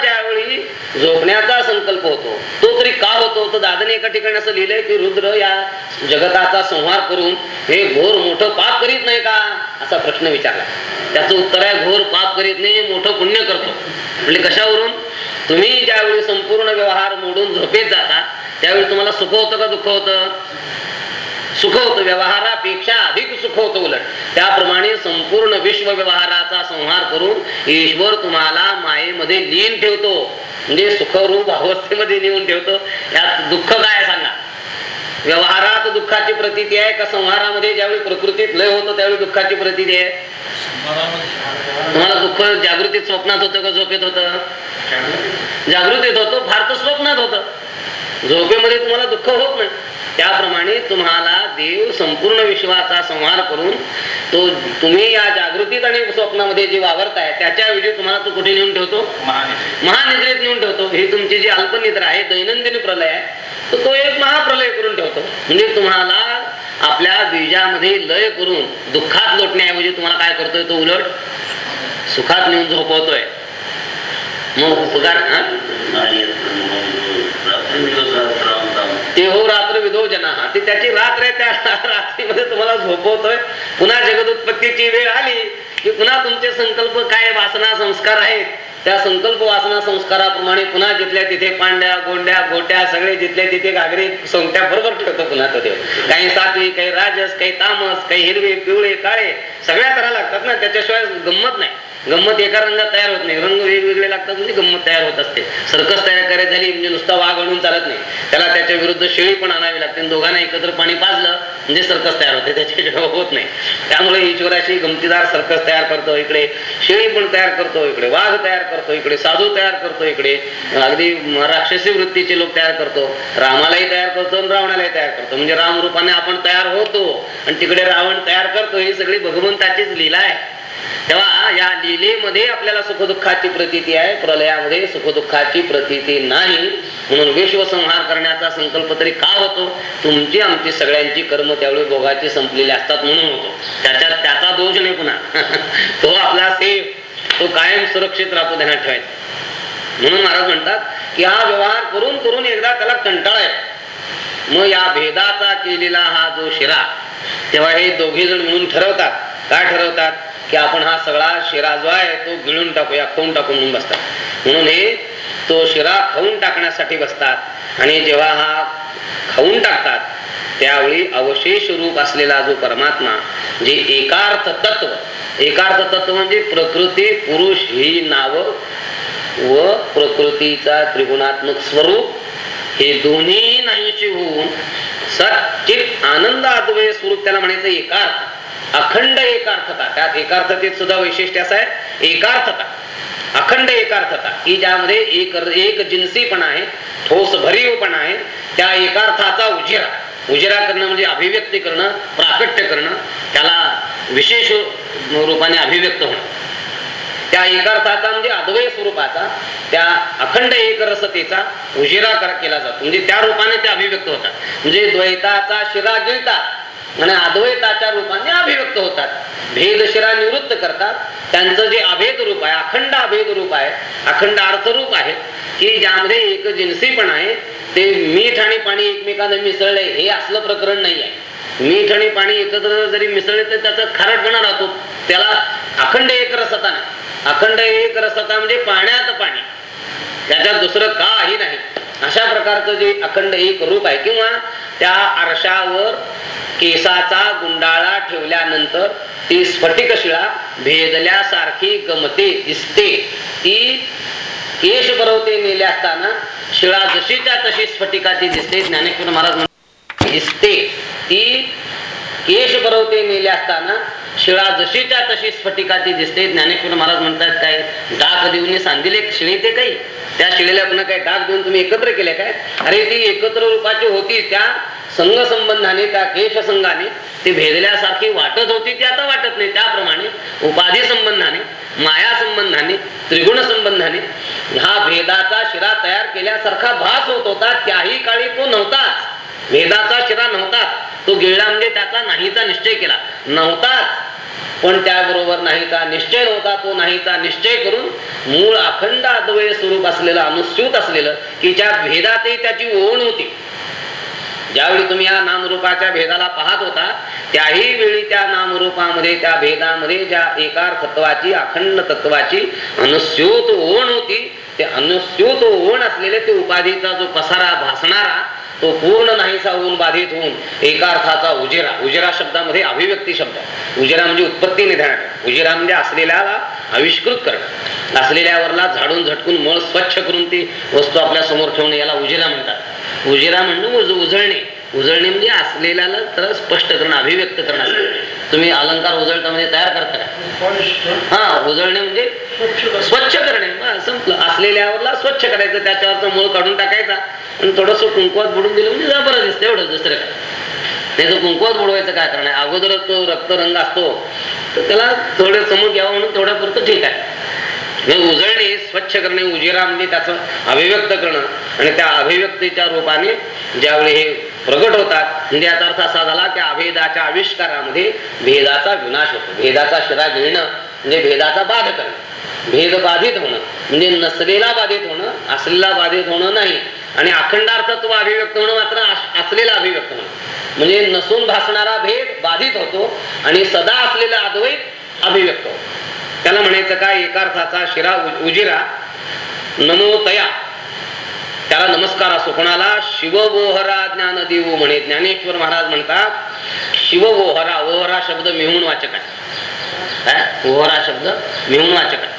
ज्यावेळी झोपण्याचा संकल्प होतो. तो तरी का होतो? तर दादाने एका ठिकाणी असं लिहिलंय की रुद्र या जगताचा संहार करून हे घोर मोठं पाप करीत नाही का? असा प्रश्न विचारला. त्याचं उत्तर आहे घोर पाप करीत नाही मोठं पुण्य करतो. म्हणजे कशावरून? तुम्ही ज्यावेळी संपूर्ण व्यवहार मोडून झोपेत जाता त्यावेळी तुम्हाला सुख होतं का दुःख होतं? सुख होतं व्यवहारापेक्षा अधिक सुख होतं उलट. त्याप्रमाणे संपूर्ण विश्व व्यवहाराचा संहार करून ईश्वर तुम्हाला मायेमध्ये लीन ठेवतो. म्हणजे सुखरूप अवस्थेमध्ये नेऊन ठेवतो. यात दुःख काय सांगा? व्यवहारात दुःखाची प्रतीती आहे का संहारामध्ये? ज्यावेळी प्रकृतीत लय होतो त्यावेळी दुःखाची प्रतीती आहे? तुम्हाला दुःख जागृतीत स्वप्नात होतं का? झोपेत होतं? जागृतीत होतं. फार तर स्वप्नात होतं. झोपेमध्ये तुम्हाला दुःख होत नाही. त्याप्रमाणे तुम्हाला देव संपूर्ण विश्वाचा संहार करून तो तुम्ही या जागृतीत आणि स्वप्नामध्ये जे वावरताय त्याच्याऐवजी तुम्हाला तो कुठे नेऊन ठेवतो? महानिद्रेत. नेऊन ठेवतो. ही तुमची जी अल्पनिद्रा आहे दैनंदिन प्रलय आहे तर तो एक महाप्रलय करून ठेवतो. म्हणजे तुम्हाला आपल्या बीजामध्ये लय करून दुःखात लोटण्याऐवजी तुम्हाला काय करतोय तो उलट? सुखात नेऊन झोपवतोय. मग उपकार ते हो रात्र विधो जना. ती त्याची रात्र आहे त्या रात्रीमध्ये तुम्हाला झोपवतोय. पुन्हा जगदोत्पत्तीची वेळ आली की पुन्हा तुमचे संकल्प काय वासना संस्कार आहेत. त्या संकल्प वासना संस्काराप्रमाणे पुन्हा जिथल्या तिथे पांड्या गोंड्या गोट्या सगळे जिथल्या तिथे घागरे सोंगट्या बरोबर ठेवतो पुन्हा तो देव. काही सातवी काही राजस काही तामस काही हिरवे पिवळे काळे सगळ्या करायला लागतात ना. त्याच्याशिवाय गंमत नाही. गंमत एका रंगात तयार होत नाही. रंग वेगवेगळे लागतात म्हणजे गंमत तयार होत असते. सर्कस तयार करायची झाली म्हणजे नुसता वाघ आणून चालत नाही. त्याला त्याच्या विरुद्ध शेळी पण आणावी लागते. दोघांना एकत्र पाणी पाजलं म्हणजे सर्कस तयार होते. त्याच्याशिवाय होत नाही. त्यामुळे ईश्वराशी गमतीदार सर्कस तयार करतो इकडे. शेळी पण तयार करतो इकडे. वाघ तयार करतो इकडे. साधू तयार करतो इकडे. अगदी राक्षसी वृत्तीचे लोक तयार करतो. रामालाही तयार करतो आणि रावणालाही तयार करतो. म्हणजे राम रूपाने आपण तयार होतो. आणि तिकडे रावण तयार करतो. ही सगळी भगवंताचीच लीला आहे. तेव्हा या लिलेमध्ये आपल्याला सुखदुःखाची प्रतीती आहे. प्रलयामध्ये सुखदुःखाची प्रतीती नाही. म्हणून विश्वसंहार करण्याचा संकल्प तरी का होतो? तुमची आमची सगळ्यांची कर्म त्यावेळी भोगाची संपलेली असतात म्हणून होतो. त्याच्यात त्याचा दोष नाही पुन्हा. तो आपला सेफ तो कायम सुरक्षित राहतो ध्यानात ठेवायचा. म्हणून महाराज म्हणतात की हा व्यवहार करून करून एकदा त्याला कंटाळा आहे मग या भेदाचा केलेला हा जो शिरा तेव्हा हे दोघे जण म्हणून ठरवतात. काय ठरवतात? की आपण हा सगळा शिरा जो आहे तो गिळून टाकूया खाऊन टाकून म्हणून बसतात. म्हणून हे तो शिरा खाऊन टाकण्यासाठी बसतात. आणि जेव्हा हा खाऊन टाकतात त्यावेळी अवशेष रूप असलेला जो परमात्मा जे एकार्थ तत्व एकार्थ तत्व म्हणजे प्रकृती पुरुष ही नाव व प्रकृतीचा त्रिगुणात्मक स्वरूप हे दोन्ही नाहीशी होऊन सचित आनंद अद्वय स्वरूप त्याला म्हणायचं एकार्थ. अखंड एकार्थता. त्यात एकार्थतेत सुद्धा वैशिष्ट्य असं आहे. एकार्थता. अखंड एकार्थता. ही ज्यामध्ये एक एक जिन्सीपणा आहे ठोस भरीवपणा आहे त्या एकार्थाचा उजिरा. उजिरा करणं म्हणजे अभिव्यक्ती करणं प्राकट्य करणं त्याला विशेष रूपाने अभिव्यक्त होणं. त्या एकार्थाचा म्हणजे अद्वय स्वरूपाचा त्या अखंड एकरसतेचा उजिरा कर केला जातो. म्हणजे त्या रूपाने ते अभिव्यक्त होतात. म्हणजे द्वैताचा शिरा गिळतात. आणि अद्वैताच्या रूपाने अभिव्यक्त होतात. भेदशिरा निवृत्त करतात. त्यांचं जे अभेद रूप आहे अखंड अभेद रूप आहे अखंड अर्थरूप आहे की ज्यामध्ये एक जिन्सी पण आहे ते मीठ आणि पाणी एकमेकांना मिसळले हे असलं प्रकरण नाही आहे. मीठ आणि पाणी एकत्र जरी मिसळले तर त्याचा खारटपणा राहतो त्याला अखंड एक रसता नाही. अखंड एक रसता म्हणजे पाण्यात पाणी. त्याच्यात दुसरं काही नाही. अशा प्रकारचं जे अखंड एक रूप आहे किंवा त्या आरशावर केसाचा गुंडाळा ठेवल्यानंतर ती स्फटिक शिळा भेदल्यासारखी गमते दिसते. ती केश बरवते नेले असताना शिळा जशीच्या तशी स्फटिकाची दिसते ज्ञानेश्वर महाराज दिसते. ती केश बरवते नेले असताना शिळा जशीच्या तशी स्फटिकाची दिसते. ज्ञानेश्वर महाराज म्हणतात काय डाक देऊन सांदिले? शिळे ते काही? त्या शिळेला पुन्हा काय डाक देऊन तुम्ही एकत्र केले काय? अरे ती एकत्र रूपाची होती त्या संघ संबंधाने त्या केश संघाने ती भेदल्यासारखी वाटत होती ती आता वाटत नाही. त्याप्रमाणे उपाधी संबंधाने माया संबंधाने त्रिगुण संबंधाने हा भेदाचा शिरा तयार केल्यासारखा भास होत होता. त्याही काळी तो नव्हताच भेदाचा शिरा नव्हता. तो गिळला म्हणजे त्याचा नाहीचा निश्चय केला. नव्हताच. पण त्याबरोबर नाहीचा निश्चय होता तो नाहीचा निश्चय करून मूळ अखंड अद्वय स्वरूप असलेलं अनुस्यूत असलेलं की ज्या भेदातही त्याची ओढ होती. ज्यावेळी तुम्ही या नामरूपाच्या भेदाला पाहत होता त्याही वेळी त्या नामरूपामध्ये त्या भेदामध्ये ज्या एकार तत्वाची अखंड तत्वाची अनुस्यूत ओण होती ते अनुस्यूत ओण असलेले ते उपाधीचा जो पसारा भासणारा तो पूर्ण नाहीसा होऊन बाधित होऊन एकार्थाचा उजिरा उजिरा शब्दामध्ये अभिव्यक्ती शब्द आहे. उजिरा म्हणजे उत्पत्ती निधान. उजिरा म्हणजे असलेल्याला आविष्कृत करणं. असलेल्यावरला झाडून झटकून मळ स्वच्छ करून ती वस्तू आपल्यासमोर ठेवणे याला उजिरा म्हणतात. उजिरा म्हणणं उज उजळणे. उजळणे म्हणजे असलेल्याला तर स्पष्ट करणं अभिव्यक्त करणं. तुम्ही अलंकार उजळता म्हणजे तयार करता का? हा उजळणे म्हणजे स्वच्छ करणे. संपलं. असलेल्यावरला स्वच्छ करायचं त्याच्यावरचा मूळ काढून टाकायचा आणि थोडस कुंकवात बुडून दिलं म्हणजे जा बरं दिसतं एवढं दुसरं काय. नाही तर कुंकवात बुडवायचं काय कारण आहे अगोदरच तो रक्तरंग असतो तर त्याला थोडं समोर घ्यावं म्हणून तेवढ्यापुरतं ठीक आहे. हे उजळणे स्वच्छ करणे उजिरा म्हणजे त्याचं अभिव्यक्त करणं आणि त्या अभिव्यक्तीच्या रूपाने ज्यावेळी हे प्रगट होतात म्हणजे याचा अर्थ असा झाला की अभेदाच्या आविष्कारामध्ये भेदाचा विनाश होतो. भेदाचा शिरा गिळणं म्हणजे भेदाचा बाध करणं. भेद बाधित होणं. म्हणजे नसलेला बाधित होणं असलेला बाधित होणं नाही. आणि अखंडार्थत्व अभिव्यक्त होणं मात्र असलेला अभिव्यक्त होणं. म्हणजे नसून भासणारा भेद बाधित होतो आणि सदा असलेला अद्वैत अभिव्यक्त होतो. त्याला म्हणायचं काय? एकार्थाचा शिरा उजिरा नमो तया त्याला नमस्कार असो. कोणाला? शिवबोहरा ज्ञान देऊ म्हणे. ज्ञानेश्वर महाराज म्हणतात शिवबोहरा ओहरा शब्द मिहून वाचक आहे. काय ओहरा शब्द मिहून वाचक आहे.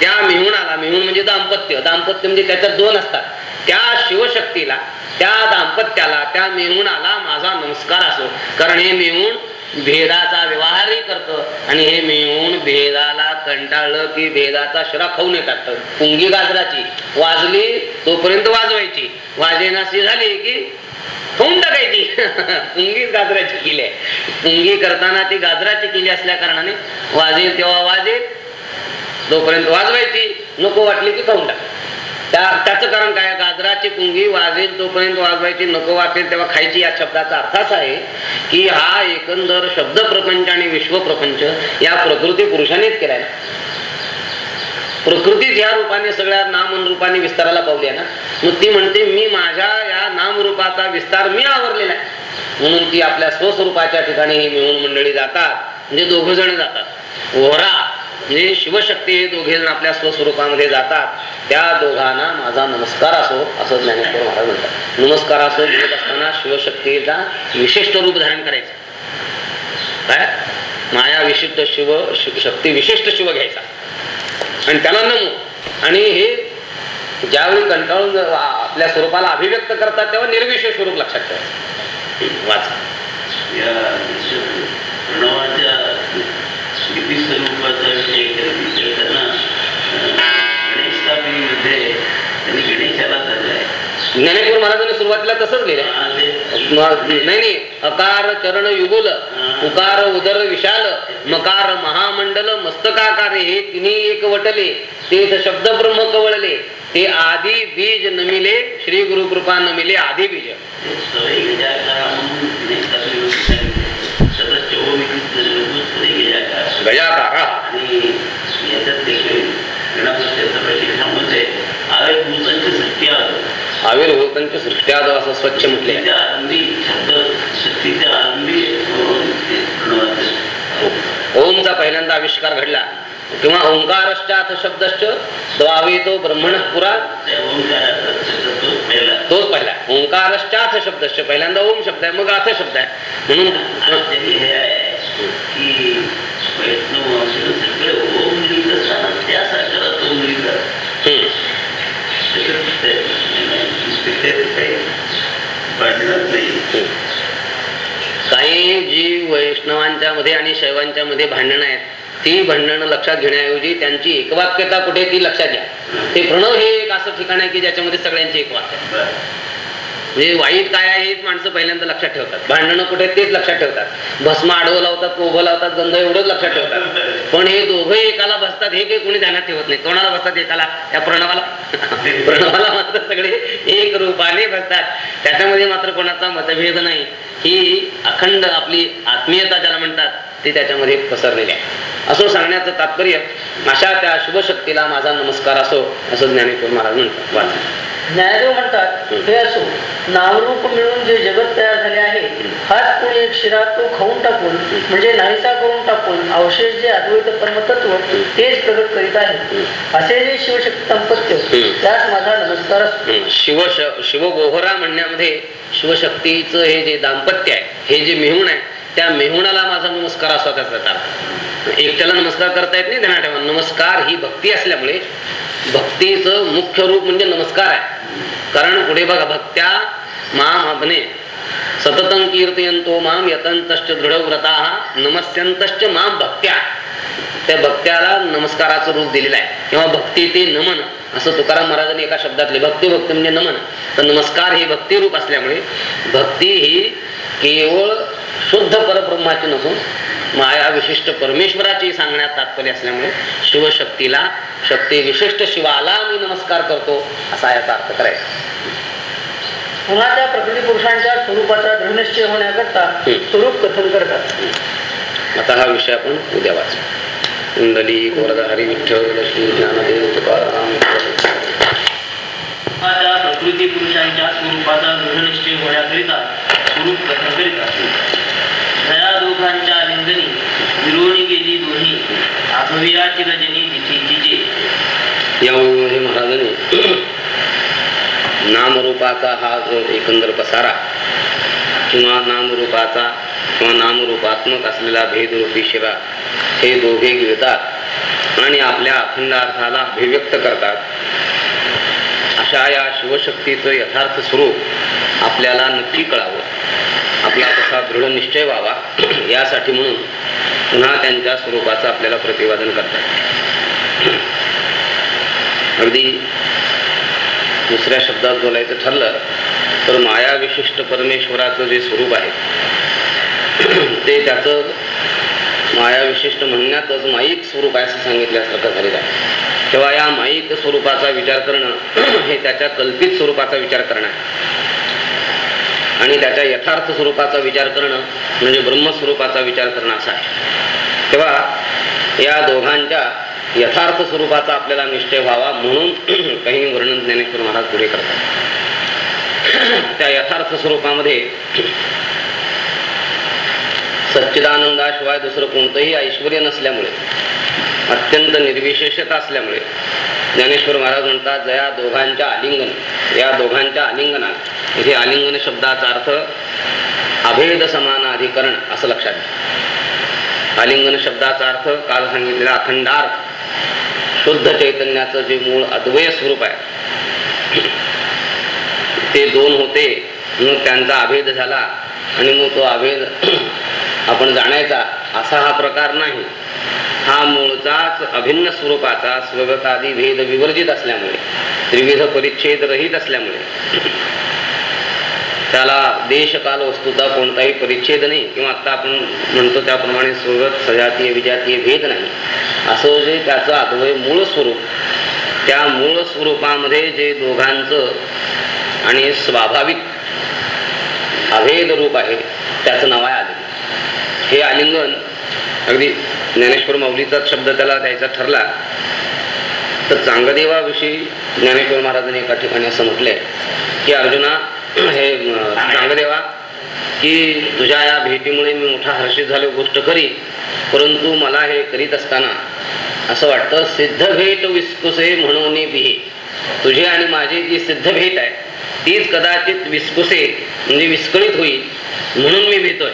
त्या मिहुणाला मिहून म्हणजे दाम्पत्य. दाम्पत्य म्हणजे त्याच्यात दोन असतात. त्या शिवशक्तीला त्या दाम्पत्याला त्या मिहुणाला माझा नमस्कार असो. कारण हे मिहून भेदाचा व्यवहारही करत. आणि हे मिळून भेदाला कंटाळलं की भेदाचा शिरा खाऊन येतात पुंगी गाजराची वाजली तोपर्यंत वाजवायची. वाजेनाशी झाली की होऊन टाकायची पुंगीच गाजराची किली. आहे पुंगी करताना ती गाजराची किली असल्या कारणाने वाजेल तेव्हा वाजेल तोपर्यंत वाजवायची. नको वाटली की खाऊन टाकायची त्या कारण काय? गाजराची कुंगी वाजेल तोपर्यंत वाजवायची नको वाटेल तेव्हा खायची. या शब्दाचा अर्थ असा आहे की हा एकंदर शब्द प्रपंच आणि विश्व प्रपंच या प्रकृती पुरुषानेच केलाय. प्रकृतीच या रूपाने सगळ्या नाम रूपाने विस्ताराला पावली आहे ना? मग ती म्हणते मी माझ्या या नामरूपाचा विस्तार मी आवरलेला आहे. म्हणून ती आपल्या स्वस्वरूपाच्या ठिकाणी मिळून मंडळी जातात. म्हणजे दोघ जण जातात. ओहरा म्हणजे शिवशक्ती हे दोघे जण आपल्या स्वस्वरूपामध्ये जातात त्या दोघांना माझा नमस्कार असो असं ज्ञानेश्वर महाराज म्हणतात. नमस्कार असो बोलत असताना शिवशक्तीचा विशिष्ट रूप धारण करायचं. काय? माया विशिष्ट शिव शक्ती विशिष्ट शिव घ्यायचा. आणि त्याला नमो. आणि हे ज्यावेळी कंटाळून आपल्या स्वरूपाला अभिव्यक्त करतात तेव्हा निर्विशेष स्वरूप लक्षात ठेवायचं. वाचा. ज्ञानेश्वर महाराजांनी सुरुवातीला तसंच ते म- नाही नाही. अकार चरण युगुल उकार उदर विशाल मकार महामंडल मस्तकाकारे हे तिन्ही एक वटले. तेच शब्द ब्रह्म कवळले. ते आदी बीज नमिले श्री गुरु कृपा नमिले आदी बीज. ते गजाकार म्हणून गणेश स्थापनेमध्ये सांगितले सतत चौविकीत सवय गजाकार गजाकार आणि याच्यात देखील गणपतीच्या प्रशिक्षणामध्ये आयुर्भूतांची सत्य आलं आविर्भूतांची सृष्ट्याद असं स्वच्छ म्हटले प्रणवाचं ओमचा पहिल्यांदा आविष्कार घडला. किंवा ओंकारश्चाथ शब्दश्च द्वावे तो ब्रह्मण पुरा. तोच पहिला. ओंकारश्चाथ शब्दश्च. पहिल्यांदा ओम शब्द आहे मग अर्थ शब्द आहे. म्हणून आश्चर्य हे आहे की वैष्णव वंशाचे सगळे ओम लिहित असताना त्या सागरात ओम लिहितात हम्म. त्याच्यात ते- ते काही भांडणच नाही काही जी वैष्णवांच्या मध्ये आणि शैवांच्या मध्ये भांडणं आहेत. ती भांडणं लक्षात घेण्याऐवजी त्यांची एकवाक्यता कुठे ती लक्षात घ्या. ते प्रणव हे एक असं ठिकाण आहे की ज्याच्यामध्ये सगळ्यांची एक वाक्य म्हणजे वाईट काय आहे हेच माणसं पहिल्यांदा लक्षात ठेवतात. भांडणं कुठे तेच लक्षात ठेवतात. भस्म आडवं लावतात उभं लावतात गंध एवढंच लक्षात ठेवतात. पण हे दोघं एकाला बसतात हे काही कोणी ध्यानात ठेवत नाही. कोणाला बसतात? एकाला. त्या प्रणवाला. प्रणवाला मात्र सगळे एक रूपाने बसतात. त्याच्यामध्ये मात्र कोणाचा मतभेद नाही. ही अखंड आपली आत्मीयता ज्याला म्हणतात ती त्याच्यामध्ये पसरलेली आहे. असं सांगण्याचं तात्पर्य अशा त्या शुभशक्तीला माझा नमस्कार असो असं ज्ञानेश्वर महाराज म्हणतात. वाचा. ज्ञानदेव म्हणतात हे. असो नामरूप मिळून जे जगत तयार झाले आहे हाच कोणी एक शिरा तो खाऊन टाकून म्हणजे नाहीसा करून टाकून अवशेष जे अद्वैत परमतत्व तेच प्रगट करीत आहे. असे जे शिवशक्ती दाम्पत्य. त्यास माझा नमस्कार असतो. शिव शिवगोहरा म्हणण्यामध्ये शिवशक्तीचं हे जे दाम्पत्य आहे हे जे मेहून आहे त्या मेहुणाला माझा नमस्कार असा त्याचा एकट्याला नमस्कार करता येत नाही ध्याना ठेवा. नमस्कार ही भक्ती असल्यामुळे भक्तीचं मुख्य रूप म्हणजे नमस्कार आहे. कारण पुढे बघा भक्त्या माम अभने सततं कीर्तयंतो माम यतंतश्च दृढव्रता नमस्यंतश्च माम भक्त्या. त्या भक्त्याला नमस्काराचं रूप दिलेलं आहे. किंवा भक्ती ते नमन असं तुकाराम महाराजांनी एका शब्दातले भक्ती भक्ती म्हणजे नमन. तर नमस्कार हे भक्ती रूप असल्यामुळे भक्ती ही केवळ शुद्ध परब्रह्माची नसून माया विशिष्ट परमेश्वराची सांगण्यात तात्पर्य असल्यामुळे शिवशक्तीला शक्ती विशिष्ट शिवाला मी नमस्कार करतो असा याचा अर्थ करायचा. पुन्हा त्या प्रकृती पुरुषांच्या स्वरूपाचा दृढनिश्चय होण्याकरता. स्वरूप कथन करतात. आता हा विषय आपण उद्या वाचू. कुंडली गोरधारी विठ्ठल लक्ष्मी ज्ञानदेव तुकाराम प्रकृती पुरुषांच्या स्वरूपाचा दृढनिश्चय होण्याकरिता स्वरूप कथन करीतात दया दोघांच्या लिंगनी विरोणी गेली दोन्ही आभवियाची रजनी तिथी तिचे यामध्ये महाराजांनी नामरूपाचा हा जो एकंदर पसारा किंवा नामरूपाचा किंवा नामरूपात्मक असलेला भेदरूपी शिरा हे दोघे गिळतात आणि आपल्या अखंड अर्थाला अभिव्यक्त करतात. अशा या शिवशक्तीचं यथार्थ स्वरूप आपल्याला नक्की कळावं. आपला तसा दृढ निश्चय व्हावा. यासाठी म्हणून पुन्हा त्यांच्या स्वरूपाचं आपल्याला प्रतिपादन करतात. अगदी दुसऱ्या शब्दात बोलायचं ठरलं तर माया विशिष्ट परमेश्वराचं जे स्वरूप आहे ते त्याचं माया विशिष्ट म्हणण्यातच माईक स्वरूप आहे असं सांगितल्यासारखं झालेलं आहे तेव्हा या माईक स्वरूपाचा विचार करणं हे त्याच्या कल्पित स्वरूपाचा विचार करणं आहे. आणि त्याच्या यथार्थ स्वरूपाचा विचार करणं म्हणजे ब्रह्मस्वरूपाचा विचार करणं असा आहे. तेव्हा या दोघांच्या यथार्थ स्वरूपाचा आपल्याला निश्चय व्हावा म्हणून काही वर्णन ज्ञानेश्वर महाराज पुढे करतात. त्या यथार्थ स्वरूपामध्ये सच्चिदानंदाशिवाय दुसरं कोणतंही ऐश्वर नसल्यामुळे अत्यंत निर्विशेषता असल्यामुळे ज्ञानेश्वर महाराज म्हणतात जया दोघांच्या आलिंगन या दोघांच्या आलिंगनात. इथे आलिंगन शब्दाचा अर्थ अभेद समानाधिकरण असं लक्षात घ्या. आलिंगन शब्दाचा अर्थ काल सांगितलेला अखंडार्थ शुद्ध चैतन्याचं जे मूळ अद्वय स्वरूप आहे ते दोन होते मग त्यांचा अभेद झाला आणि मग तो अभेद आपण जाणायचा असा हा प्रकार नाही. हा मूळचाच अभिन्न स्वरूपाचा स्वगतादी भेद विवर्जित असल्यामुळे त्रिविध परिच्छेद रहित असल्यामुळे. त्याला देशकाल वस्तूचा कोणताही परिच्छेद नाही किंवा आता आपण म्हणतो त्याप्रमाणे स्वगत सजातीय विजातीय भेद नाही. असं जे त्याचं अद्वय मूळ स्वरूप त्या मूळ स्वरूपामध्ये जे दोघांचं आणि स्वाभाविक अभेद रूप आहे त्याचं नाव आहे हे आलिंगन अगदी ज्ञानेश्वर माऊलीचाच शब्द त्याला द्यायचा ठरला. तर चांगदेवाविषयी ज्ञानेश्वर महाराजांनी एका ठिकाणी असं म्हटलंय की अर्जुना हे चांगदेवा की तुझ्या या भेटीमुळे मी मोठा हर्षित झालो गोष्ट खरी परंतु मला हे करीत असताना असं वाटतं सिद्ध भेट विस्कुसे म्हणून बिहे तुझी आणि माझी जी सिद्ध भेट आहे तीच कदाचित विस्कुसे म्हणजे विस्कळीत होईल म्हणून मी भेटतोय.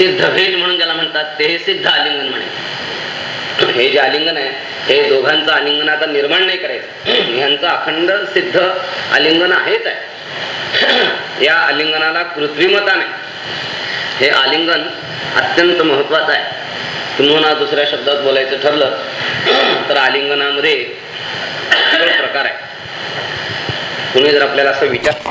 सिद्ध भेट म्हणून ज्याला म्हणतात ते हे सिद्ध आलिंगन म्हणे हे जे आलिंगन आहे हे दोघांचं आलिंगन आता निर्माण नाही करायचं. ह्यांचं अखंड सिद्ध आलिंगन आहेच आहे. या आलिंगनाला कृत्रिमता नाही. हे आलिंगन अत्यंत महत्वाचं आहे. तुम्हाला दुसऱ्या शब्दात बोलायचं ठरलं तर आलिंगनामध्ये प्रकार आहे कुणी जर आपल्याला असं विचार